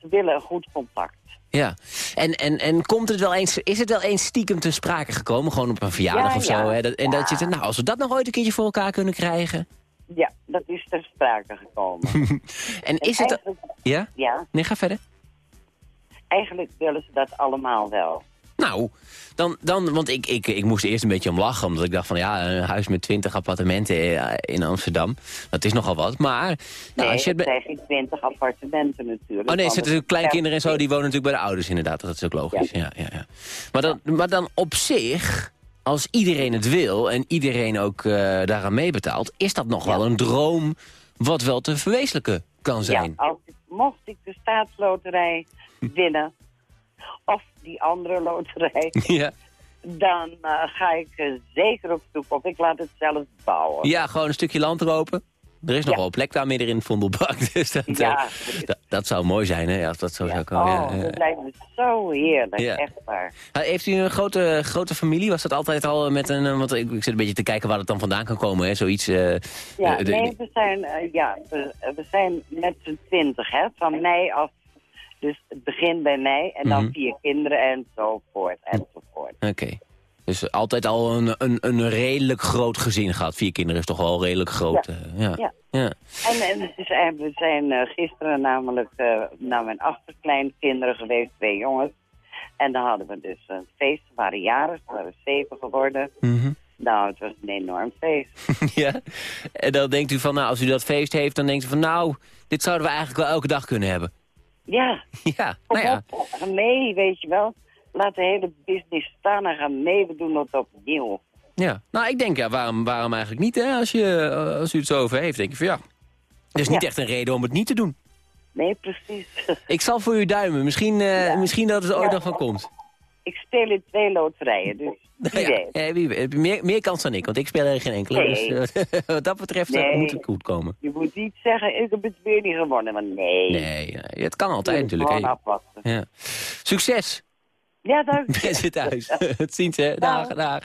ze willen een goed contact. Ja, en, en, en komt het wel eens, is het wel eens stiekem te sprake gekomen? Gewoon op een verjaardag Ja, of zo? ja. Hè? Dat, en dat je nou, als we dat nog ooit een keertje voor elkaar kunnen krijgen. Ja, dat is ter sprake gekomen. En is En het... Ja? ja, Nee, ga verder. eigenlijk willen ze dat allemaal wel. Nou, dan, dan want ik, ik, ik moest er eerst een beetje om lachen. Omdat ik dacht van ja, een huis met 20 appartementen eh, in Amsterdam. Dat is nogal wat. Maar nou, nee, als je het zijn geen twintig appartementen natuurlijk. Oh nee, er zitten kleinkinderen en zo, die wonen natuurlijk bij de ouders inderdaad. Dat is ook logisch. Ja. Ja, ja, Maar, dan, maar dan op zich, als iedereen het wil en iedereen ook eh, daaraan meebetaalt... is dat nog wel een droom wat wel te verwezenlijken kan zijn. Ja, als ik, mocht ik de staatsloterij winnen, of die andere loterij, Ja. dan eh, ga ik eh, zeker op zoek of ik laat het zelf bouwen. ja, gewoon een stukje land erop. Er is nog Ja. wel plek daar midden in het Vondelbak. Dus dat, Ja. eh, dat, dat zou mooi zijn, hè? Ja, als dat zo zou komen. oh, ja, ja. dat lijkt me zo heerlijk, Ja. echt waar. Heeft u een grote, grote familie? Was dat altijd al met een... Want ik, ik zit een beetje te kijken waar het dan vandaan kan komen, hè? Zoiets... Ja, de- nee, we zijn, ja, we, we zijn met z'n twintig, hè, van mei af. Dus het begint bij mij en dan Mhm. vier kinderen enzovoort, enzovoort. Oké. Dus altijd al een, een, een redelijk groot gezin gehad. Vier kinderen is toch wel redelijk groot. Ja. eh, ja. Ja. ja. En, en we zijn eh, gisteren namelijk eh, naar mijn achterkleinkinderen geweest, twee jongens. En dan hadden we dus een feest, ze waren jaren, ze waren zeven geworden. Mhm. Nou, het was een enorm feest. ja. En dan denkt u van, nou, als u dat feest heeft, dan denkt u van, nou, dit zouden we eigenlijk wel elke dag kunnen hebben. Ja, Ja, nou ja. ga mee, weet je wel. Laat de hele business staan en ga mee, we doen het opnieuw. ja. Nou, ik denk, ja, waarom, waarom eigenlijk niet, hè? Als, je, eh, als u het zo over heeft, denk je van, ja. Er is niet Ja. echt een reden om het niet te doen. Nee, precies. Ik zal voor u duimen. Misschien, eh, Ja. misschien dat het er ooit nog van komt. Ik speel in twee loterijen, dus wie ja, weet. ja, wie weet. Heb je Meer, meer kans dan ik, want ik speel er geen enkele. Nee. Dus eh, wat dat betreft eh, Nee. moet het goed komen. Je moet niet zeggen, ik heb het weer niet gewonnen, want nee. Nee, nee, het kan altijd Je natuurlijk. Gewoon hè. afwachten. Ja. Succes, Ja, dank je. mensen thuis. Het ziens, hè. Dag, dag.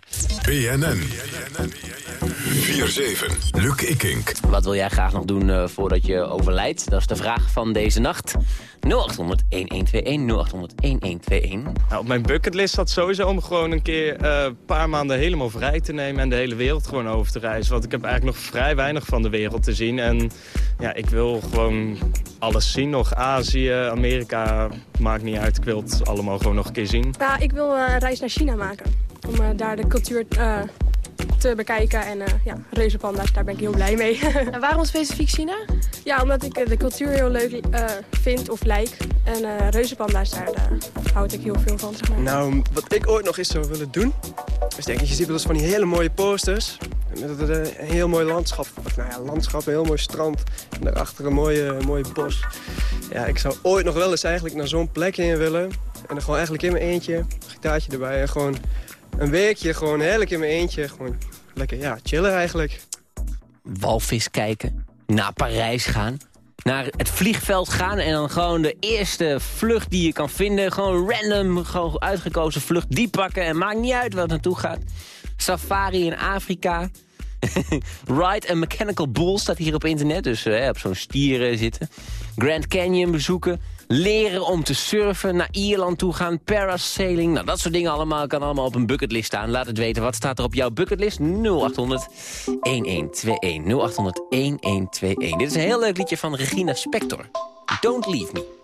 BNN. 4-7. Luc Ikink. Wat wil jij graag nog doen eh, voordat je overlijdt? Dat is de vraag van deze nacht. 0800 1121 0800 1121. Nou, op mijn bucketlist staat sowieso om gewoon een keer eh, een paar maanden helemaal vrij te nemen... en de hele wereld gewoon over te reizen. Want ik heb eigenlijk nog vrij weinig van de wereld te zien. En ja, ik wil gewoon alles zien nog. Azië, Amerika, maakt niet uit. Ik wil het allemaal gewoon nog een keer zien. Nou, ik wil eh, een reis naar China maken. Om daar de cultuur eh, te bekijken. En eh ja, reuzenpanda's, daar ben ik heel blij mee. En waarom specifiek China? ja, omdat ik eh, de cultuur heel leuk eh, vind of lijk. En eh reuzenpanda's, daar, daar houd ik heel veel van. Zeg maar. Nou, wat ik ooit nog eens zou willen doen... is denk ik, je ziet wel eens van die hele mooie posters... met een, een heel mooi landschap. Of, nou ja, landschap, een heel mooi strand. En daarachter een mooie, mooie bos. Ja, ik zou ooit nog wel eens eigenlijk naar zo'n plek heen willen. En dan gewoon eigenlijk in mijn eentje, een gitaartje erbij... en gewoon een weekje, gewoon heerlijk in mijn eentje. Gewoon lekker, ja, chillen eigenlijk. Walvis kijken. Naar Parijs gaan. Naar het vliegveld gaan en dan gewoon de eerste vlucht die je kan vinden. Gewoon random, gewoon uitgekozen vlucht die pakken. En maakt niet uit waar het naartoe gaat. Safari in Afrika. Ride a Mechanical Bull staat hier op internet. Dus eh, op zo'n stieren zitten. Grand Canyon bezoeken. Leren om te surfen. Naar Ierland toe gaan. Parasailing. Nou, dat soort dingen allemaal kan allemaal op een bucketlist staan. Laat het weten. Wat staat er op jouw bucketlist? 0800 1121. 0800 1121. Dit is een heel leuk liedje van Regina Spector. Don't Leave Me.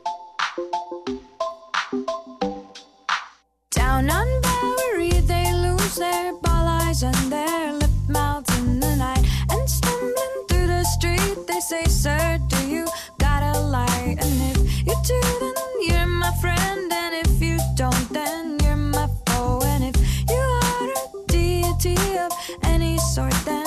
Down on Bowery, they lose their ball eyes and their lip mouths in the night. And stumbling through the street, they say, Sir, sort that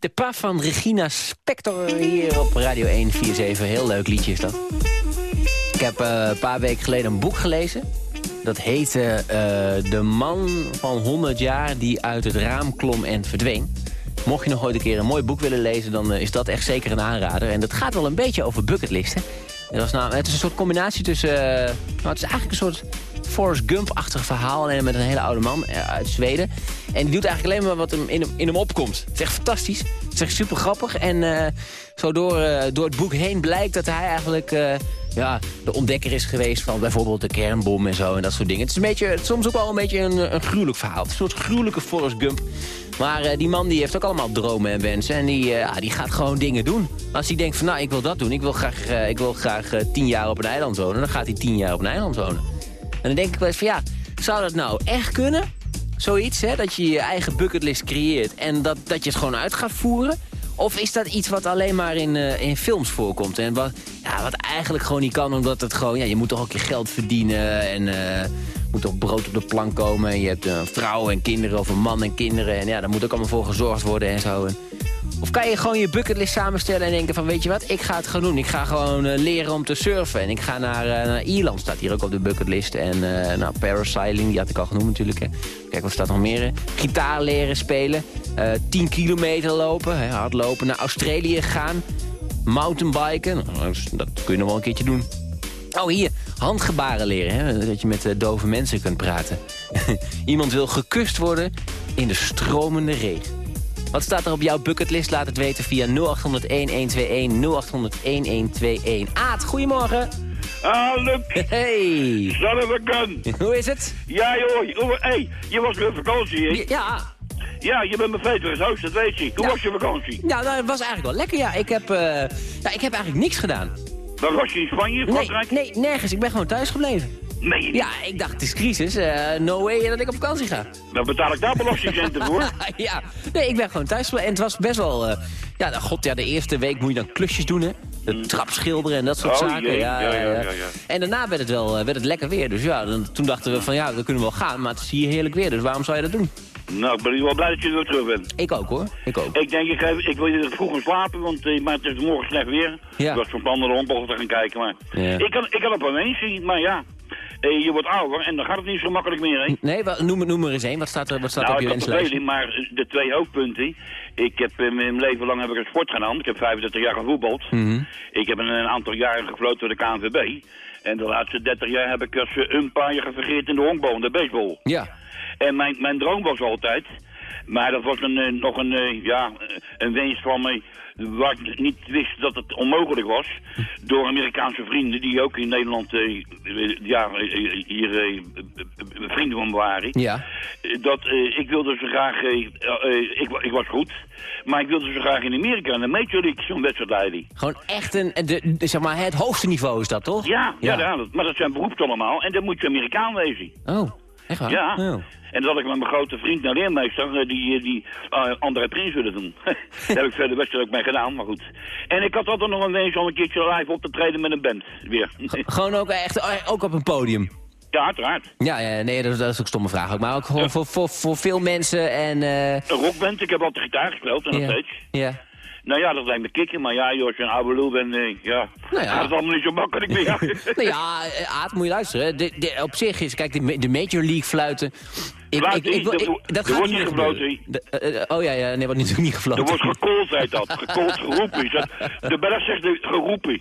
De pas van Regina Spector hier op Radio 147. Heel leuk liedje is dat. Ik heb eh, een paar weken geleden een boek gelezen. Dat heette eh, De man van 100 jaar die uit het raam klom en verdween. Mocht je nog ooit een keer een mooi boek willen lezen... dan eh, is dat echt zeker een aanrader. En dat gaat wel een beetje over bucketlisten. Het, was nou, het is een soort combinatie tussen... nou, het is eigenlijk een soort Forrest Gump-achtig verhaal... alleen met een hele oude man eh, uit Zweden. En die doet eigenlijk alleen maar wat hem in, hem, opkomt. Het is echt fantastisch. Het is echt super grappig. En eh, zo door, eh, door het boek heen blijkt dat hij eigenlijk... ja, de ontdekker is geweest van bijvoorbeeld de kernbom en zo en dat soort dingen. Het is een beetje, soms ook wel een beetje een, een gruwelijk verhaal. Een soort gruwelijke Forrest Gump. Maar die man die heeft ook allemaal dromen en wensen. En die, ja, die gaat gewoon dingen doen. Als hij denkt van nou, ik wil dat doen. Ik wil graag, ik wil graag tien jaar op een eiland wonen. Dan gaat hij tien jaar op een eiland wonen. En dan denk ik wel eens van ja, zou dat nou echt kunnen? Zoiets, hè? Dat je je eigen bucketlist creëert en dat, dat je het gewoon uit gaat voeren? Of is dat iets wat alleen maar in, eh, in films voorkomt? En wat, ja, wat eigenlijk gewoon niet kan, omdat het gewoon... Ja, je moet toch ook je geld verdienen en eh moet toch brood op de plank komen. En je hebt een vrouw en kinderen of een man en kinderen. En ja, daar moet ook allemaal voor gezorgd worden en zo. Of kan je gewoon je bucketlist samenstellen en denken van... weet je wat, ik ga het gewoon doen. Ik ga gewoon eh, leren om te surfen. En ik ga naar, eh, naar Ierland, staat hier ook op de bucketlist. En eh nou, parasailing, die had ik al genoemd natuurlijk. Hè. Kijk, wat staat nog meer? Gitaar leren spelen. eh 10 kilometer lopen, hè, hardlopen. Naar Australië gaan. Mountainbiken. Nou, dat kun je nog wel een keertje doen. Oh, hier, handgebaren leren. Hè? Dat je met dove mensen kunt praten. Iemand wil gekust worden in de stromende regen. Wat staat er op jouw bucketlist? Laat het weten via 0800-1121, 0800-1121. Aad, goedemorgen. Ah, Luc. Hey. Gun. Hoe is het? Ja, joh. Hey, je was weer op vakantie, hè? Ja. Ja, je bent mijn veter huis, dat weet je. Hoe was je vakantie? Nou, dat was eigenlijk wel lekker, ja. Ik heb, eh, ja, ik heb eigenlijk niks gedaan. Waar was je in Spanje, Nee, Frankrijk? nee, nergens. Ik ben gewoon thuis gebleven. Nee. Ja, ik dacht, het is crisis. eh, no way dat ik op vakantie ga. Dan betaal ik daar belastingcenten voor. ja, nee, ik ben gewoon thuis. En het was best wel... eh, ja, nou, god, ja, de eerste week moet je dan klusjes doen, hè. De trap schilderen en dat soort Oh, zaken. Ja, Ja, ja, ja, ja. En daarna werd het wel eh, werd het lekker weer. Dus ja, dan, toen dachten we van ja, dan kunnen we wel gaan. Maar het is hier heerlijk weer, dus waarom zou je dat doen? Nou, ik ben wel blij dat je er weer terug bent. Ik ook, hoor. Ik ook. Ik denk, ik, ik wil je vroeger slapen, want eh, maar het is morgen slecht weer. Ja. Ik was van plan naar de te gaan kijken, maar... Ik, kan, ik kan op een eens zien, maar ja... eh, je wordt ouder en dan gaat het niet zo makkelijk meer, hè? Nee, noem, noem er eens één. Wat staat er, wat staat nou, op je wenslijstje? maar de twee hoofdpunten. Ik heb in mijn leven lang heb ik een sport gedaan. Ik heb 35 jaar gevoetbald. Mhm. Ik heb een, een aantal jaren gefloten door de KNVB. En de laatste 30 jaar heb ik als uh, umpire gevergeerd in de honkbal, in de baseball. Ja. En mijn, mijn droom was altijd Maar dat was een, eh, nog een, eh, ja, een wens van mij waar ik niet wist dat het onmogelijk was. Door Amerikaanse vrienden die ook in Nederland eh, ja, hier eh, vrienden van me waren. Ja. Dat, eh, ik wilde zo graag, ik, ik was goed, maar ik wilde zo graag in Amerika, in de Major League, zo'n wedstrijd leiden. Gewoon echt een, de, de- zeg maar, het hoogste niveau is dat, toch? Ja, ja. ja, dat- maar dat zijn beroeps allemaal en dan moet je Amerikaan wezen. Oh, echt waar? Ja. Oh. En dat ik met mijn grote vriend naar leermeester, eh, die, eh, die uh, André Prins willen doen. Daar heb ik verder best ook mee gedaan, maar goed. En ik had altijd nog een wens om een keertje live op te treden met een band, weer. Gewoon ook echt, eh, ook op een podium. ja, uiteraard. Ja, ja nee, dat, is- dat is ook een stomme vraag ook. Maar ook gewoon voor, voor, voor veel mensen en... eh, Een rockband, ik heb altijd gitaar gespeeld en nog Ja. steeds. ja. Nou ja, dat lijkt me kicken, maar ja, joh, als je een oude lul bent, eh, ja, Nou ja. gaat het allemaal niet zo makkelijk meer. nou ja, eh, Aad, moet je luisteren. De, de, op zich is, kijk, de, de Major League fluiten... Ik, ik, dat er gaat wordt niet gefloten, eh, eh, oh ja, ja, nee, wordt natuurlijk niet gefloten. Er wordt gekoold, heet dat. Gekoold, geroepen. dat. De Belg zegt geroepen.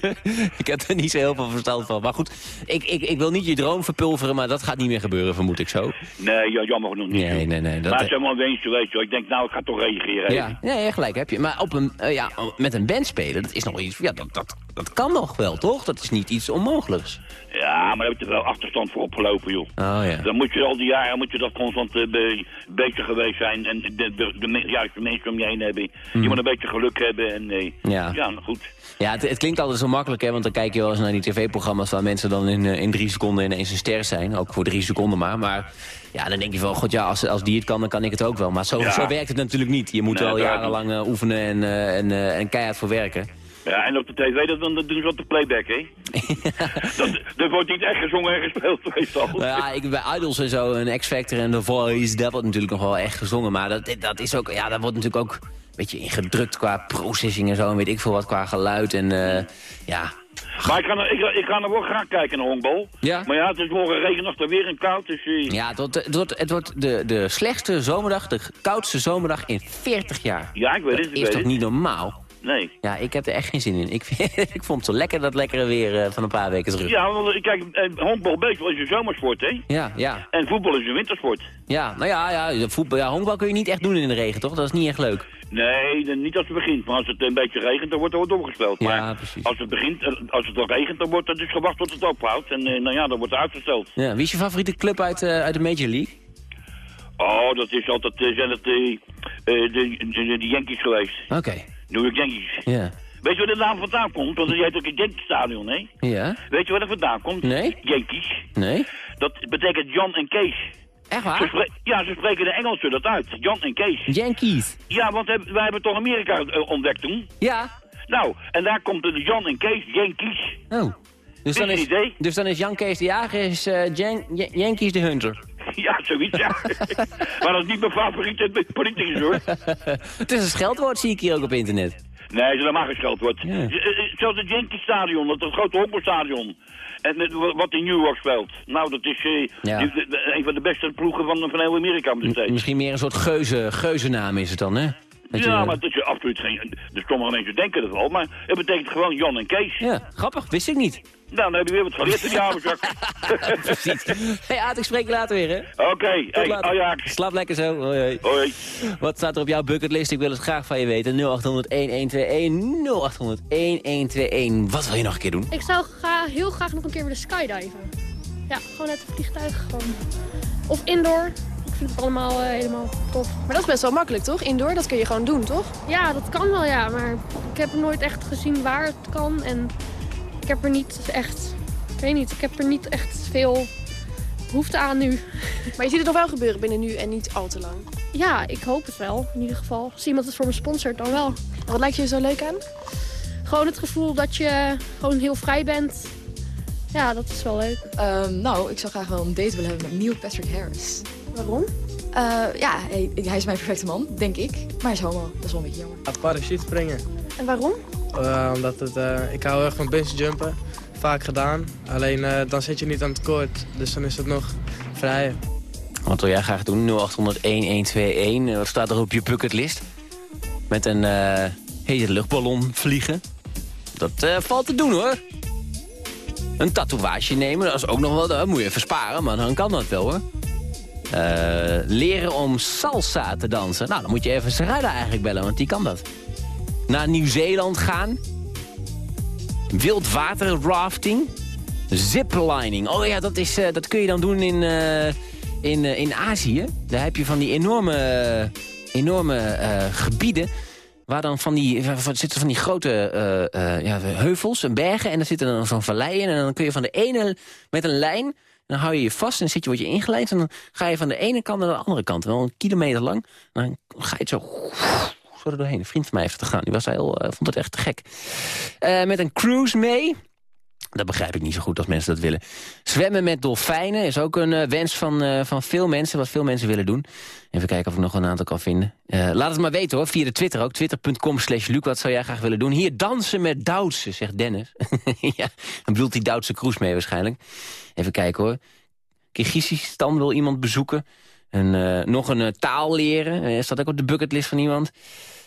ik heb er niet zo heel veel verstand van. Maar goed, ik, ik, ik wil niet je droom verpulveren, maar dat gaat niet meer gebeuren, vermoed ik zo. Nee, ja, jammer genoeg niet. Nee, nee, nee. Dat, maar het is helemaal een wens geweest. Ik denk, nou, ik ga toch reageren. ja, ja, gelijk heb je. Maar op een, eh, ja, met een band spelen, dat is nog iets... Ja, dat, dat, dat kan nog wel, toch? Dat is niet iets onmogelijks. Ja, maar daar heb je er wel achterstand voor opgelopen, joh. Oh ja. Dan moet je al die jaren moet je dat constant eh, be- bezig geweest zijn. En de, de, de, juiste mensen om je heen hebben. Je moet een beetje geluk hebben. En, eh, Hmm. Ja. ja, nou goed. Ja, het, het klinkt altijd zo makkelijk, hè, want dan kijk je wel eens naar die tv-programma's... waar mensen dan in, eh, in drie seconden ineens een ster zijn. Ook voor drie seconden maar. Maar ja, dan denk je van, god ja, als, als die het kan, dan kan ik het ook wel. Maar zo, Ja. zo werkt het natuurlijk niet. Je moet Nee, wel jarenlang eh, oefenen en, eh, en, eh, en keihard voor werken. Ja, en op de tv, dat, dan, dat doen ze op de playback, hè? dat, dat wordt niet echt gezongen en gespeeld, meestal. Nou ja, ik, bij Idols en zo, en X-Factor en The Voice, dat wordt natuurlijk nog wel echt gezongen. Maar dat, dat is ook, ja, dat wordt natuurlijk ook een beetje ingedrukt qua processing en zo. En weet ik veel wat qua geluid en eh, ja... Maar ik ga, er, ik, ik ga er wel graag kijken naar honkbal. Ja? Maar ja, het is morgen regenachtig weer en koud, dus... eh, Ja, het wordt, het wordt, het wordt de, de slechtste zomerdag, de koudste zomerdag in 40 jaar. Ja, ik weet het, Dat ik is weet toch het. niet normaal? Nee. Ja, ik heb er echt geen zin in. Ik, ik vond het zo lekker, dat lekkere weer eh, van een paar weken terug. Ja, want eh, kijk, eh, honkbal, baseball is een zomersport, hè? Ja, ja. En voetbal is een wintersport. Ja, nou ja, ja, voetbal, ja, honkbal kun je niet echt doen in de regen, toch? Dat is niet echt leuk. Nee, niet als het begint. Maar als het een beetje regent, dan wordt er wat opgespeeld. Ja, maar precies. als het begint, als het dan regent, dan wordt het dus gewacht tot het ophoudt. En eh, nou ja, dan wordt het uitgesteld. Ja, wie is je favoriete club uit, uit de Major League? Oh, dat is altijd, zijn het de, de, de Yankees geweest. Oké, New York Yankees. ja. Weet je waar de naam vandaan komt? Want je heet ook het Yankee Stadion, hè? Ja? Weet je waar dat vandaan komt? Nee. Yankees. Nee? Dat betekent Jan en Kees. Echt waar? ja, ze spreken de Engelsen dat uit. Jan en Kees. Yankees. Ja, want wij hebben toch Amerika eh, ontdekt toen? Ja. Nou, en daar komt de Jan en Kees, Yankees. Oh. Dus dan, Is een idee? dus dan is Jan Kees de Jager, is Jan- Ja- Yankees de Hunter. Ja, zoiets, ja. maar dat is niet mijn favoriete politicus, hoor. Het is een scheldwoord, zie ik hier ook op internet. Nee, dat is helemaal geen scheldwoord. Ja. Eh, eh, Zelfs het Yankee Stadion, dat, dat grote honkbalstadion. En wat in New York speelt. Nou, dat is eh, Ja. die- de- de- een van de beste ploegen van, van heel Amerika. Misschien meer een soort geuze, geuzennaam is het dan, hè? Dat Ja, je- maar dat is absoluut geen... De sommigen mensen denken het wel, maar het betekent gewoon Jan en Kees. Ja, grappig, wist ik niet. Nou, dan heb je weer wat geleerd in. Precies. Hey Aad, ik spreek je later weer, hè? Oké, Tot hey. Ajax. Slaap lekker zo. Hoi, hoi. Hoi. Wat staat er op jouw bucketlist? Ik wil het graag van je weten. 0800-1121. 0800-1121. Wat wil je nog een keer doen? Ik zou gra- heel graag nog een keer willen skydiven. Ja, gewoon uit het vliegtuig. Gewoon. Of indoor. Ik vind het allemaal eh, helemaal tof. Maar dat is best wel makkelijk, toch? Indoor, dat kun je gewoon doen, toch? Ja, dat kan wel, ja. Maar ik heb nooit echt gezien waar het kan. En ik heb er niet echt... Ik weet niet, ik heb er niet echt veel behoefte aan nu. Maar je ziet het nog wel gebeuren binnen nu en niet al te lang. Ja, ik hoop het wel, in ieder geval. Als iemand het voor me sponsort, dan wel. En wat lijkt je zo leuk aan? Gewoon het gevoel dat je gewoon heel vrij bent. Ja, dat is wel leuk. Ehm, nou, ik zou graag wel een date willen hebben met Neil Patrick Harris. Waarom? Eh, ja, hij, hij is mijn perfecte man, denk ik. Maar hij is homo, dat is wel een beetje jammer. Parachute springen. En waarom? Eh, omdat het, eh, ik hou erg van bungee jumpen. Vaak gedaan. Alleen eh, dan zit je niet aan het koord. Dus dan is het nog vrijer. Wat wil jij graag doen? 0800-1121. Wat staat er op je bucketlist? Met een eh hele luchtballon vliegen. Dat eh, valt te doen, hoor. Een tatoeage nemen, dat is ook nog wel... Dat moet je even sparen, maar dan kan dat wel, hoor. Eh, leren om salsa te dansen. Nou, dan moet je even Sarada eigenlijk bellen, want die kan dat. Naar Nieuw-Zeeland gaan. Wildwater-rafting. Ziplining. Oh ja, dat, is, eh, dat kun je dan doen in, eh, in, in Azië. Daar heb je van die enorme, enorme gebieden... Waar dan van die, zitten van die grote ja, heuvels en bergen. En dan zit er dan zo'n vallei in. En dan kun je van de ene met een lijn... Dan hou je je vast en dan zit je, word je ingeleid. En dan ga je van de ene kant naar de andere kant. Wel een kilometer lang. En dan ga je het zo, zo er doorheen. Een vriend van mij heeft het gedaan. Die was heel, eh, vond het echt te gek. Eh, met een cruise mee. Dat begrijp ik niet zo goed als mensen dat willen. Zwemmen met dolfijnen is ook een eh, wens van, eh, van veel mensen. Wat veel mensen willen doen. Even kijken of ik nog een aantal kan vinden. Eh, laat het maar weten hoor, via de Twitter ook. Twitter.com slash Luc, wat zou jij graag willen doen? Hier, dansen met Duitse, zegt Dennis. ja, dan bedoelt die Duitse cruise mee waarschijnlijk. Even kijken hoor. Kyrgyzstan wil iemand bezoeken. En, nog een taal leren. Eh, staat ook op de bucketlist van iemand.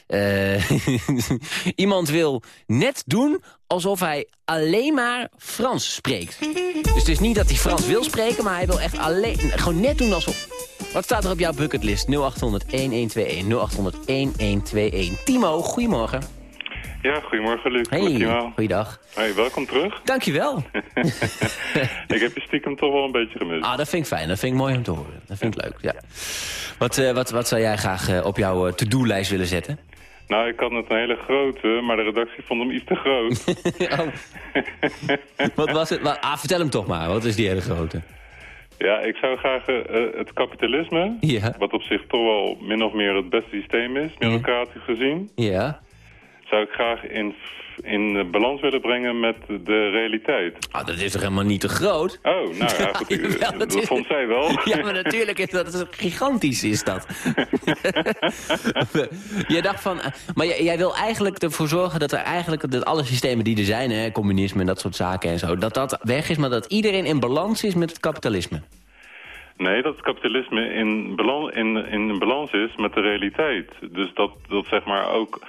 Eh, iemand wil net doen alsof hij alleen maar Frans spreekt. Dus het is niet dat hij Frans wil spreken, maar hij wil echt alleen... Gewoon net doen alsof... Wat staat er op jouw bucketlist? 0800-1121. 0800-1121. Timo, goedemorgen. Ja, goedemorgen Luc. Hey, Dankjewel. goeiedag. Hey, welkom terug. Dankjewel. ik heb je stiekem toch wel een beetje gemist. Ah, dat vind ik fijn. Dat vind ik mooi om te horen. Dat vind ik leuk, ja. Wat, eh, wat, wat zou jij graag eh, op jouw to-do-lijst willen zetten? Nou, ik had net een hele grote, maar de redactie vond hem iets te groot. Wat was het? Ah, vertel hem toch maar. Wat is die hele grote? Ja, ik zou graag eh, eh, het kapitalisme, Ja. wat op zich toch wel min of meer het beste systeem is, democratisch gezien, Ja. zou ik graag in, in eh, balans willen brengen met de realiteit. Ah, dat is toch helemaal niet te groot? Oh, nou ja, goed, ik- jawel, dat, is- vond zij wel. Ja, maar natuurlijk is dat is gigantisch, is dat. jij dacht van... eh, Maar jij, jij wil eigenlijk ervoor zorgen dat er eigenlijk... dat alle systemen die er zijn, hè, communisme en dat soort zaken en zo... dat dat weg is, maar dat iedereen in balans is met het kapitalisme. Nee, dat het kapitalisme in, balan, in, in balans is met de realiteit. Dus dat, dat zeg maar ook...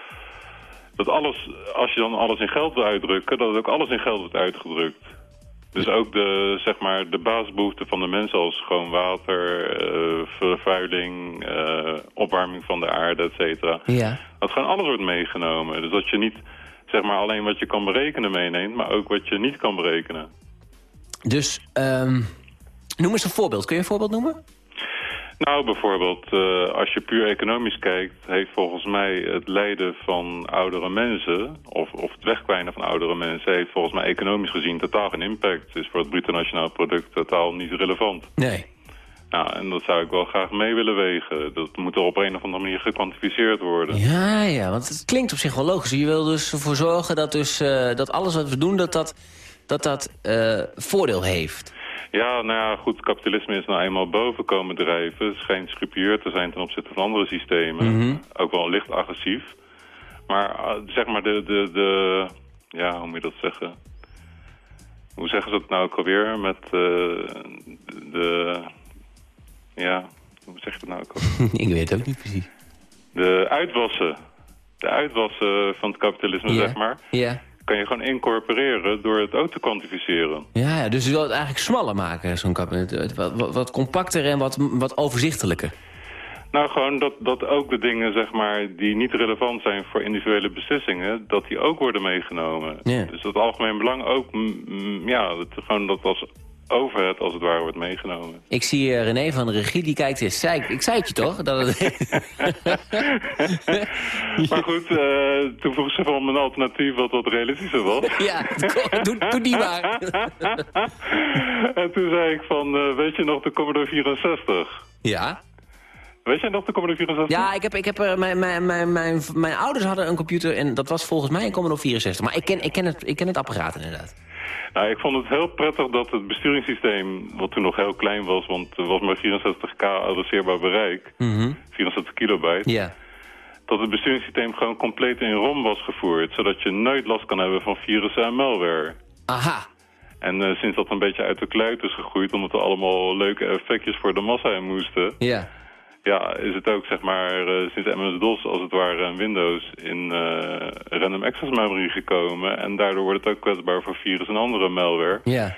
Dat alles, als je dan alles in geld wil uitdrukken, dat het ook alles in geld wordt uitgedrukt. Dus ook de, zeg maar, de basisbehoeften van de mensen als schoon water, eh, vervuiling, eh, opwarming van de aarde, et cetera. Ja. Dat gewoon alles wordt meegenomen. Dus dat je niet zeg maar, alleen wat je kan berekenen meeneemt, maar ook wat je niet kan berekenen. Dus, ehm, noem eens een voorbeeld. Kun je een voorbeeld noemen? Nou, bijvoorbeeld, eh, als je puur economisch kijkt... heeft volgens mij het lijden van oudere mensen... of, of het wegkwijnen van oudere mensen... heeft volgens mij economisch gezien totaal geen impact. Is voor het bruto nationaal product totaal niet relevant. Nee. Nou, en dat zou ik wel graag mee willen wegen. Dat moet er op een of andere manier gekwantificeerd worden. Ja, ja, want het klinkt op zich wel logisch. Je wil dus ervoor zorgen dat, dus, eh, dat alles wat we doen, dat dat, dat, dat eh, voordeel heeft. Ja, nou ja, goed, kapitalisme is nou eenmaal boven komen drijven. Het schijnt scrupuleus te zijn ten opzichte van andere systemen. Mhm. Ook wel licht agressief. Maar eh, zeg maar de, de, de... Ja, hoe moet je dat zeggen? Hoe zeggen ze het nou ook alweer? Met eh, de... Ja, hoe zeg je dat nou ook alweer? ik weet het ook niet precies. De uitwassen. De uitwassen van het kapitalisme, zeg maar. Ja. Kan je gewoon incorporeren door het ook te kwantificeren. Ja, ja, dus je wil het eigenlijk smaller maken, zo'n kabinet. Wat, wat, wat compacter en wat, wat overzichtelijker. Nou, gewoon dat, dat ook de dingen, zeg maar, die niet relevant zijn voor individuele beslissingen, dat die ook worden meegenomen. Ja. Dus dat algemeen belang ook, mm, mm, ja, dat, gewoon dat als overheid als het ware wordt meegenomen. Ik zie eh, René van de regie, die kijkt eens. Zei, ik- zei het je toch? Dat het... Maar goed, eh, toen vroeg ze van mijn alternatief wat wat realistischer was. ja, doe, doe die maar. en toen zei ik van, eh, weet je nog de Commodore 64? Ja? Weet jij nog de Commodore 64? Ja, ik heb, ik heb, er- mijn, mijn, mijn, mijn, mijn ouders hadden een computer en dat was volgens mij een Commodore 64. Maar ik ken, ik ken, het, ik ken het apparaat inderdaad. Nou, ik vond het heel prettig dat het besturingssysteem, wat toen nog heel klein was, want er was maar 64k adresseerbaar bereik, 64 kilobyte, Ja. dat het besturingssysteem gewoon compleet in ROM was gevoerd, zodat je nooit last kan hebben van virussen en malware. Aha. En eh, sinds dat een beetje uit de kluit is gegroeid, omdat er allemaal leuke effectjes voor de massa in moesten, Ja. Ja, is het ook zeg maar eh, sinds MS-DOS als het ware en Windows in eh, random access memory gekomen. En daardoor wordt het ook kwetsbaar voor virus en andere malware. Ja.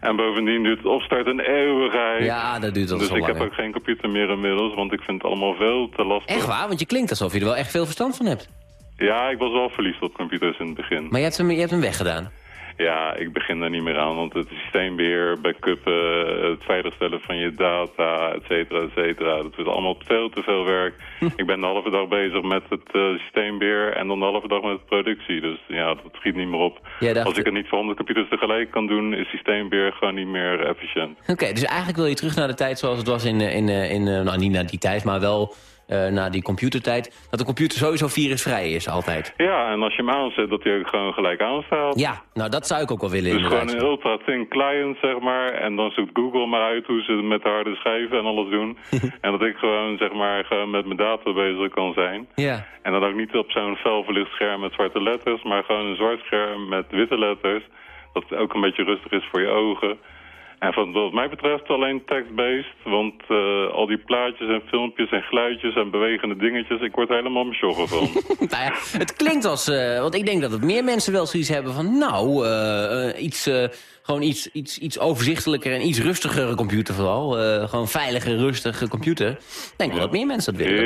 En bovendien duurt het opstart een eeuwigheid. Ja, dat duurt al Dus zo ik lang, heb hè. ook geen computer meer inmiddels, want ik vind het allemaal veel te lastig. Echt waar? Want je klinkt alsof je er wel echt veel verstand van hebt. Ja, ik was wel verliefd op computers in het begin. Maar je hebt hem, je hebt hem weggedaan. Ja, ik begin daar niet meer aan, want het systeembeheer, backuppen, het veiligstellen van je data, et cetera, et cetera. Dat wordt allemaal veel te veel werk. ik ben de halve dag bezig met het eh, systeembeheer en dan de halve dag met de productie. Dus ja, dat schiet niet meer op. Dacht- Als ik het niet voor 100 computers tegelijk kan doen, is systeembeheer gewoon niet meer efficiënt. Oké, dus eigenlijk wil je terug naar de tijd zoals het was in, eh, in, eh, in eh, nou niet naar die tijd, maar wel eh naar die computertijd. Dat de computer sowieso virusvrij is, altijd. Ja, en als je hem aanzet, dat hij ook gewoon gelijk aanstaat. Ja, nou dat zou ik ook wel willen Dus inderdaad. gewoon een ultra-thin client, zeg maar. En dan zoekt Google maar uit hoe ze met de harde schijven en alles doen. en dat ik gewoon, zeg maar, gewoon met mijn data bezig kan zijn. Ja. En dan ook niet op zo'n fel verlicht scherm met zwarte letters, maar gewoon een zwart scherm met witte letters. Dat ook een beetje rustig is voor je ogen. En van, wat mij betreft alleen text-based, want eh, al die plaatjes en filmpjes en geluidjes en bewegende dingetjes, ik word helemaal misjoggen van. nou ja, het klinkt als... eh, want ik denk dat het meer mensen wel zoiets hebben van... Nou, eh, iets, gewoon iets, iets, iets overzichtelijker en iets rustigere computer vooral. Gewoon veilige, rustige computer. Ik denk wel dat meer mensen dat willen.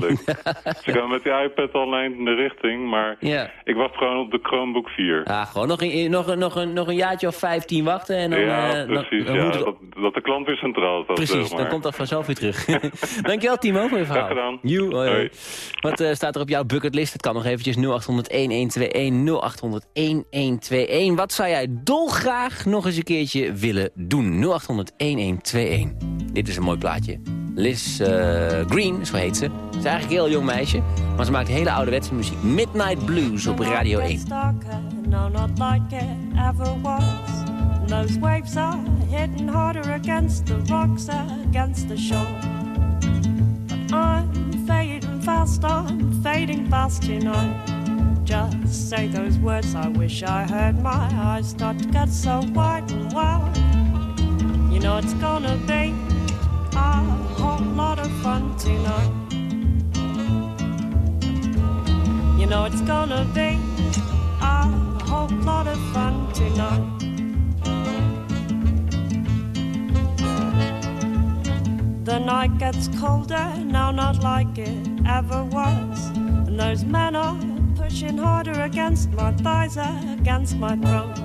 Ze gaan met die iPad alleen in de richting, maar Ja. ik wacht gewoon op de Chromebook 4. Ja, gewoon nog een, nog, nog, een, nog een jaartje of 15 wachten en dan... ja, eh, dan- precies. dan ja, moet het- dat, dat de klant weer centraal staat, Precies, dan komt dat vanzelf weer terug. Dankjewel Timo voor je verhaal. Graag gedaan. Joe, hoi. Wat eh, staat er op jouw bucketlist? Het kan nog eventjes 0800-1121, 0800-1121. Wat zou jij dolgraag nog eens een keertje willen doen? 0800-1121. Dit is een mooi plaatje. Liz eh, Green, zo heet ze. Ze is eigenlijk een heel jong meisje, maar ze maakt hele ouderwetse muziek. Midnight Blues op Radio 1. It's darker, no, not like it ever was. Those waves are hitting harder against the rocks, against the shore. But I'm fading fast, I'm fading fast tonight. Just say those words, I wish I heard my eyes start to get so wide and wild. You know it's gonna be a whole lot of fun tonight. You know it's gonna be a whole lot of fun tonight. The night gets colder, now not like it ever was. And those men are pushing harder against my thighs, against my throat.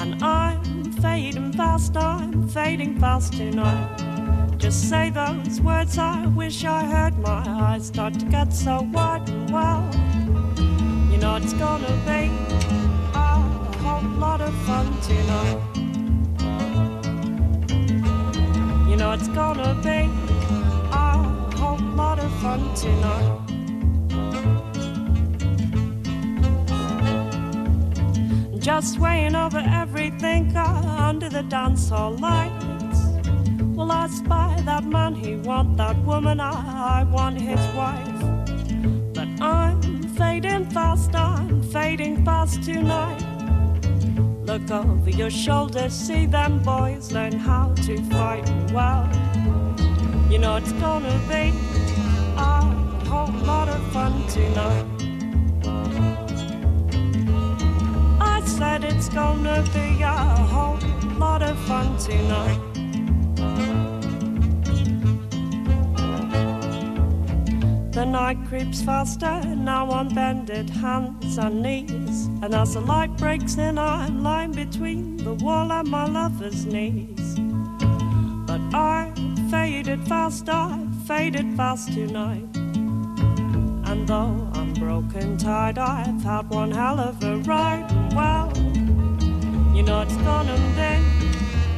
And I'm fading fast, I'm fading fast tonight. Just say those words, I wish I heard my eyes start to get so wide and well. You know it's gonna be a whole lot of fun tonight. You know it's gonna be a whole lot of fun tonight. Just swaying over everything uh, under the dance hall lights. Well, I spy that man, he want that woman, I, I want his wife. But I'm fading fast, I'm fading fast tonight. Look over your shoulder, see them boys learn how to fight well. You know it's gonna be a whole lot of fun tonight. I said it's gonna be a whole lot of fun tonight. The night creeps faster, now on bended hands and knees. And as the light breaks in, I'm lying between the wall and my lover's knees. But I faded fast, I faded fast tonight. And though I'm broken tired, I've had one hell of a ride. Well, you know it's gonna be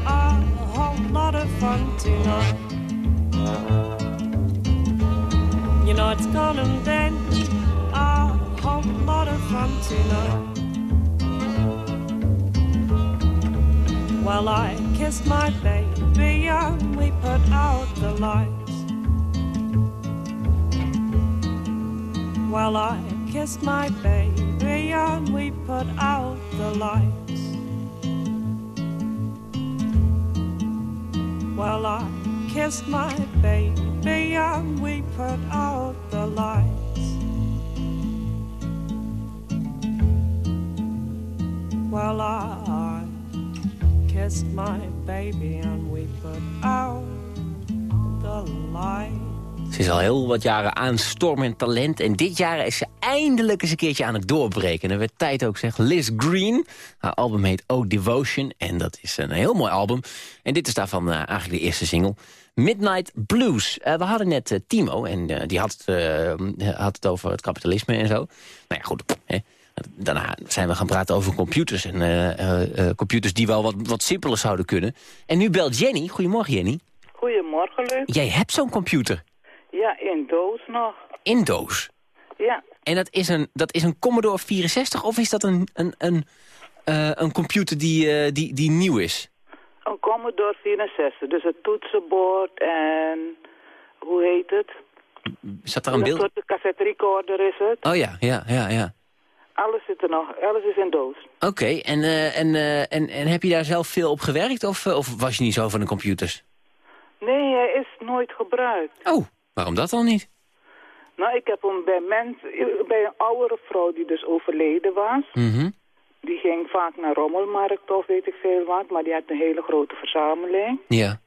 a whole lot of fun tonight. You know it's gonna be a whole lot of fun tonight. Well, I kissed my baby and we put out the lights. Well, I kissed my baby and we put out the lights. Well, I kissed my baby we put out the lights. Well, I kissed my baby and we put out the light. Ze is al heel wat jaren aanstormend talent. En dit jaar is ze eindelijk eens een keertje aan het doorbreken. En er werd tijd ook, zeg. Liz Green. Haar album heet Oh Devotion. En dat is een heel mooi album. En dit is daarvan uh, eigenlijk de eerste single. Midnight Blues. Uh, we hadden net uh, Timo. En die had het, had het over het kapitalisme en zo. Nou ja, goed. Hè. Daarna zijn we gaan praten over computers. En computers die wel wat, wat simpeler zouden kunnen. En nu belt Jenny. Goedemorgen, Jenny. Goedemorgen, Luc. Jij hebt zo'n computer. Ja, in doos nog. In doos? Ja. En dat is een, dat is een Commodore 64 of is dat een, een, een, een computer die, die, die nieuw is? Een Commodore 64, dus het toetsenbord en hoe heet het? Zat er een beeld? Een soort cassette recorder is het. Oh ja, ja, ja, ja. Alles zit er nog, alles is in doos. Oké, okay, en, uh, en, en, en heb je daar zelf veel op gewerkt of, of was je niet zo van de computers? Nee, hij is nooit gebruikt. Oh. Waarom dat dan niet? Nou, ik heb hem bij, mensen, bij een oudere vrouw die dus overleden was. Mm -hmm. Die ging vaak naar Rommelmarkt of weet ik veel wat. Maar die had een hele grote verzameling. Ja.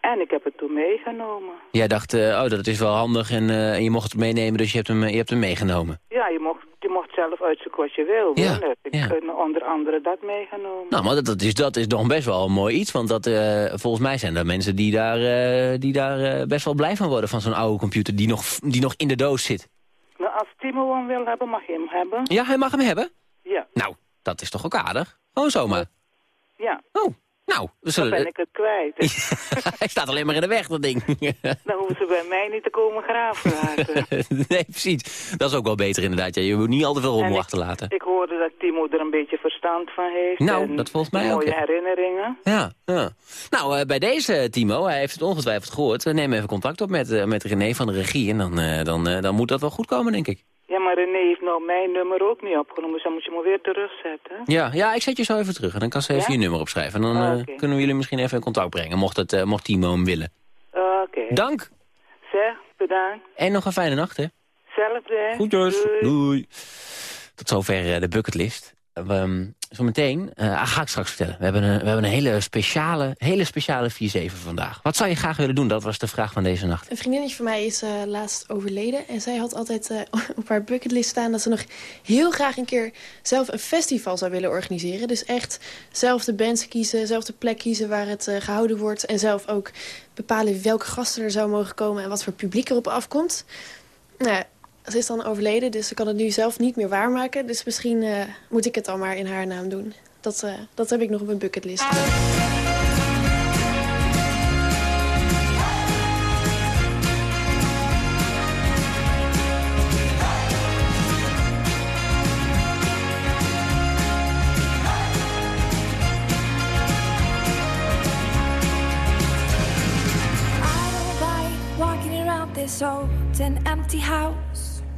En ik heb het toen meegenomen. Jij dacht, uh, oh, dat is wel handig en uh, je mocht het meenemen, dus je hebt hem, je hebt hem meegenomen. Ja, je mocht, je mocht zelf uitzoeken wat je wilde. Ja, en ik heb onder andere dat meegenomen. Nou, maar dat, dat, is, dat is nog best wel een mooi iets, want dat, uh, volgens mij zijn er mensen die daar, die daar best wel blij van worden van zo'n oude computer die nog, die nog in de doos zit. Nou, als Timo hem wil hebben, mag je hem hebben. Ja, hij mag hem hebben? Ja. Nou, dat is toch ook aardig? Gewoon zomaar. Ja. Oh, nou. We zullen... Dan ben ik het kwijt. Hij staat alleen maar in de weg, dat ding. Dan hoeven ze bij mij niet te komen graven nee, precies. Dat is ook wel beter inderdaad. Ja, je moet niet al te veel rommel achterlaten. Ik hoorde dat Timo er een beetje verstand van heeft. Nou, dat volgens mij ook. Mooie herinneringen. Ja, ja. Nou, uh, bij deze Timo, hij heeft het ongetwijfeld gehoord. Nemen even contact op met, uh, met René van de regie. En dan, uh, dan, dan moet dat wel goed komen, denk ik. Ja, maar René heeft nou mijn nummer ook niet opgenomen, dus dan moet je me weer terugzetten. Ja, ja, ik zet je zo even terug en dan kan ze even ja? je nummer opschrijven. En dan uh, okay. kunnen we jullie misschien even in contact brengen, mocht, het, uh, mocht Timo hem willen. Oké. Okay. Dank. Zeg, bedankt. En nog een fijne nacht, hè. Zelfde. Groetjes. Doei. Doei. Tot zover uh, de bucketlist. Um, zometeen, uh, ga ik straks vertellen. We hebben een, we hebben een hele speciale, hele speciale 4-7 vandaag. Wat zou je graag willen doen? Dat was de vraag van deze nacht. Een vriendinnetje van mij is uh, laatst overleden. En zij had altijd uh, op haar bucketlist staan... dat ze nog heel graag een keer zelf een festival zou willen organiseren. Dus echt zelf de bands kiezen, zelf de plek kiezen waar het gehouden wordt. En zelf ook bepalen welke gasten er zou mogen komen... en wat voor publiek erop afkomt. Nou, ze is dan overleden, dus ze kan het nu zelf niet meer waarmaken. Dus misschien uh, moet ik het dan maar in haar naam doen. Dat, uh, dat heb ik nog op mijn bucketlist. Empty house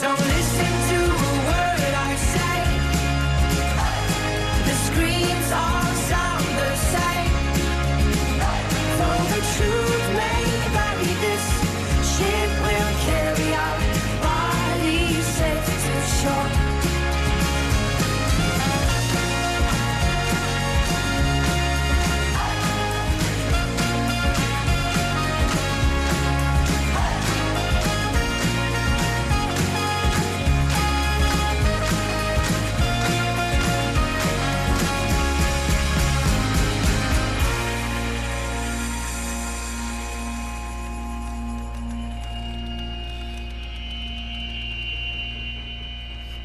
don't listen to the word screams are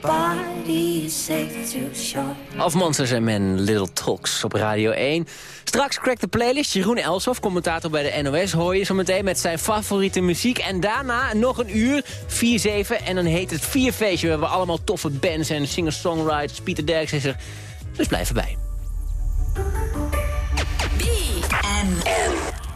bodies safe to shore. Afmonsters en Men Little Talks op Radio 1. Straks crack de playlist. Jeroen Elsof, commentator bij de NOS, hoor je zo meteen met zijn favoriete muziek. En daarna nog een uur, 4-7. En dan heet het Vierfeestje. We hebben allemaal toffe bands en singer-songwriters. Pieter Derks is er. Dus blijf erbij. BNN.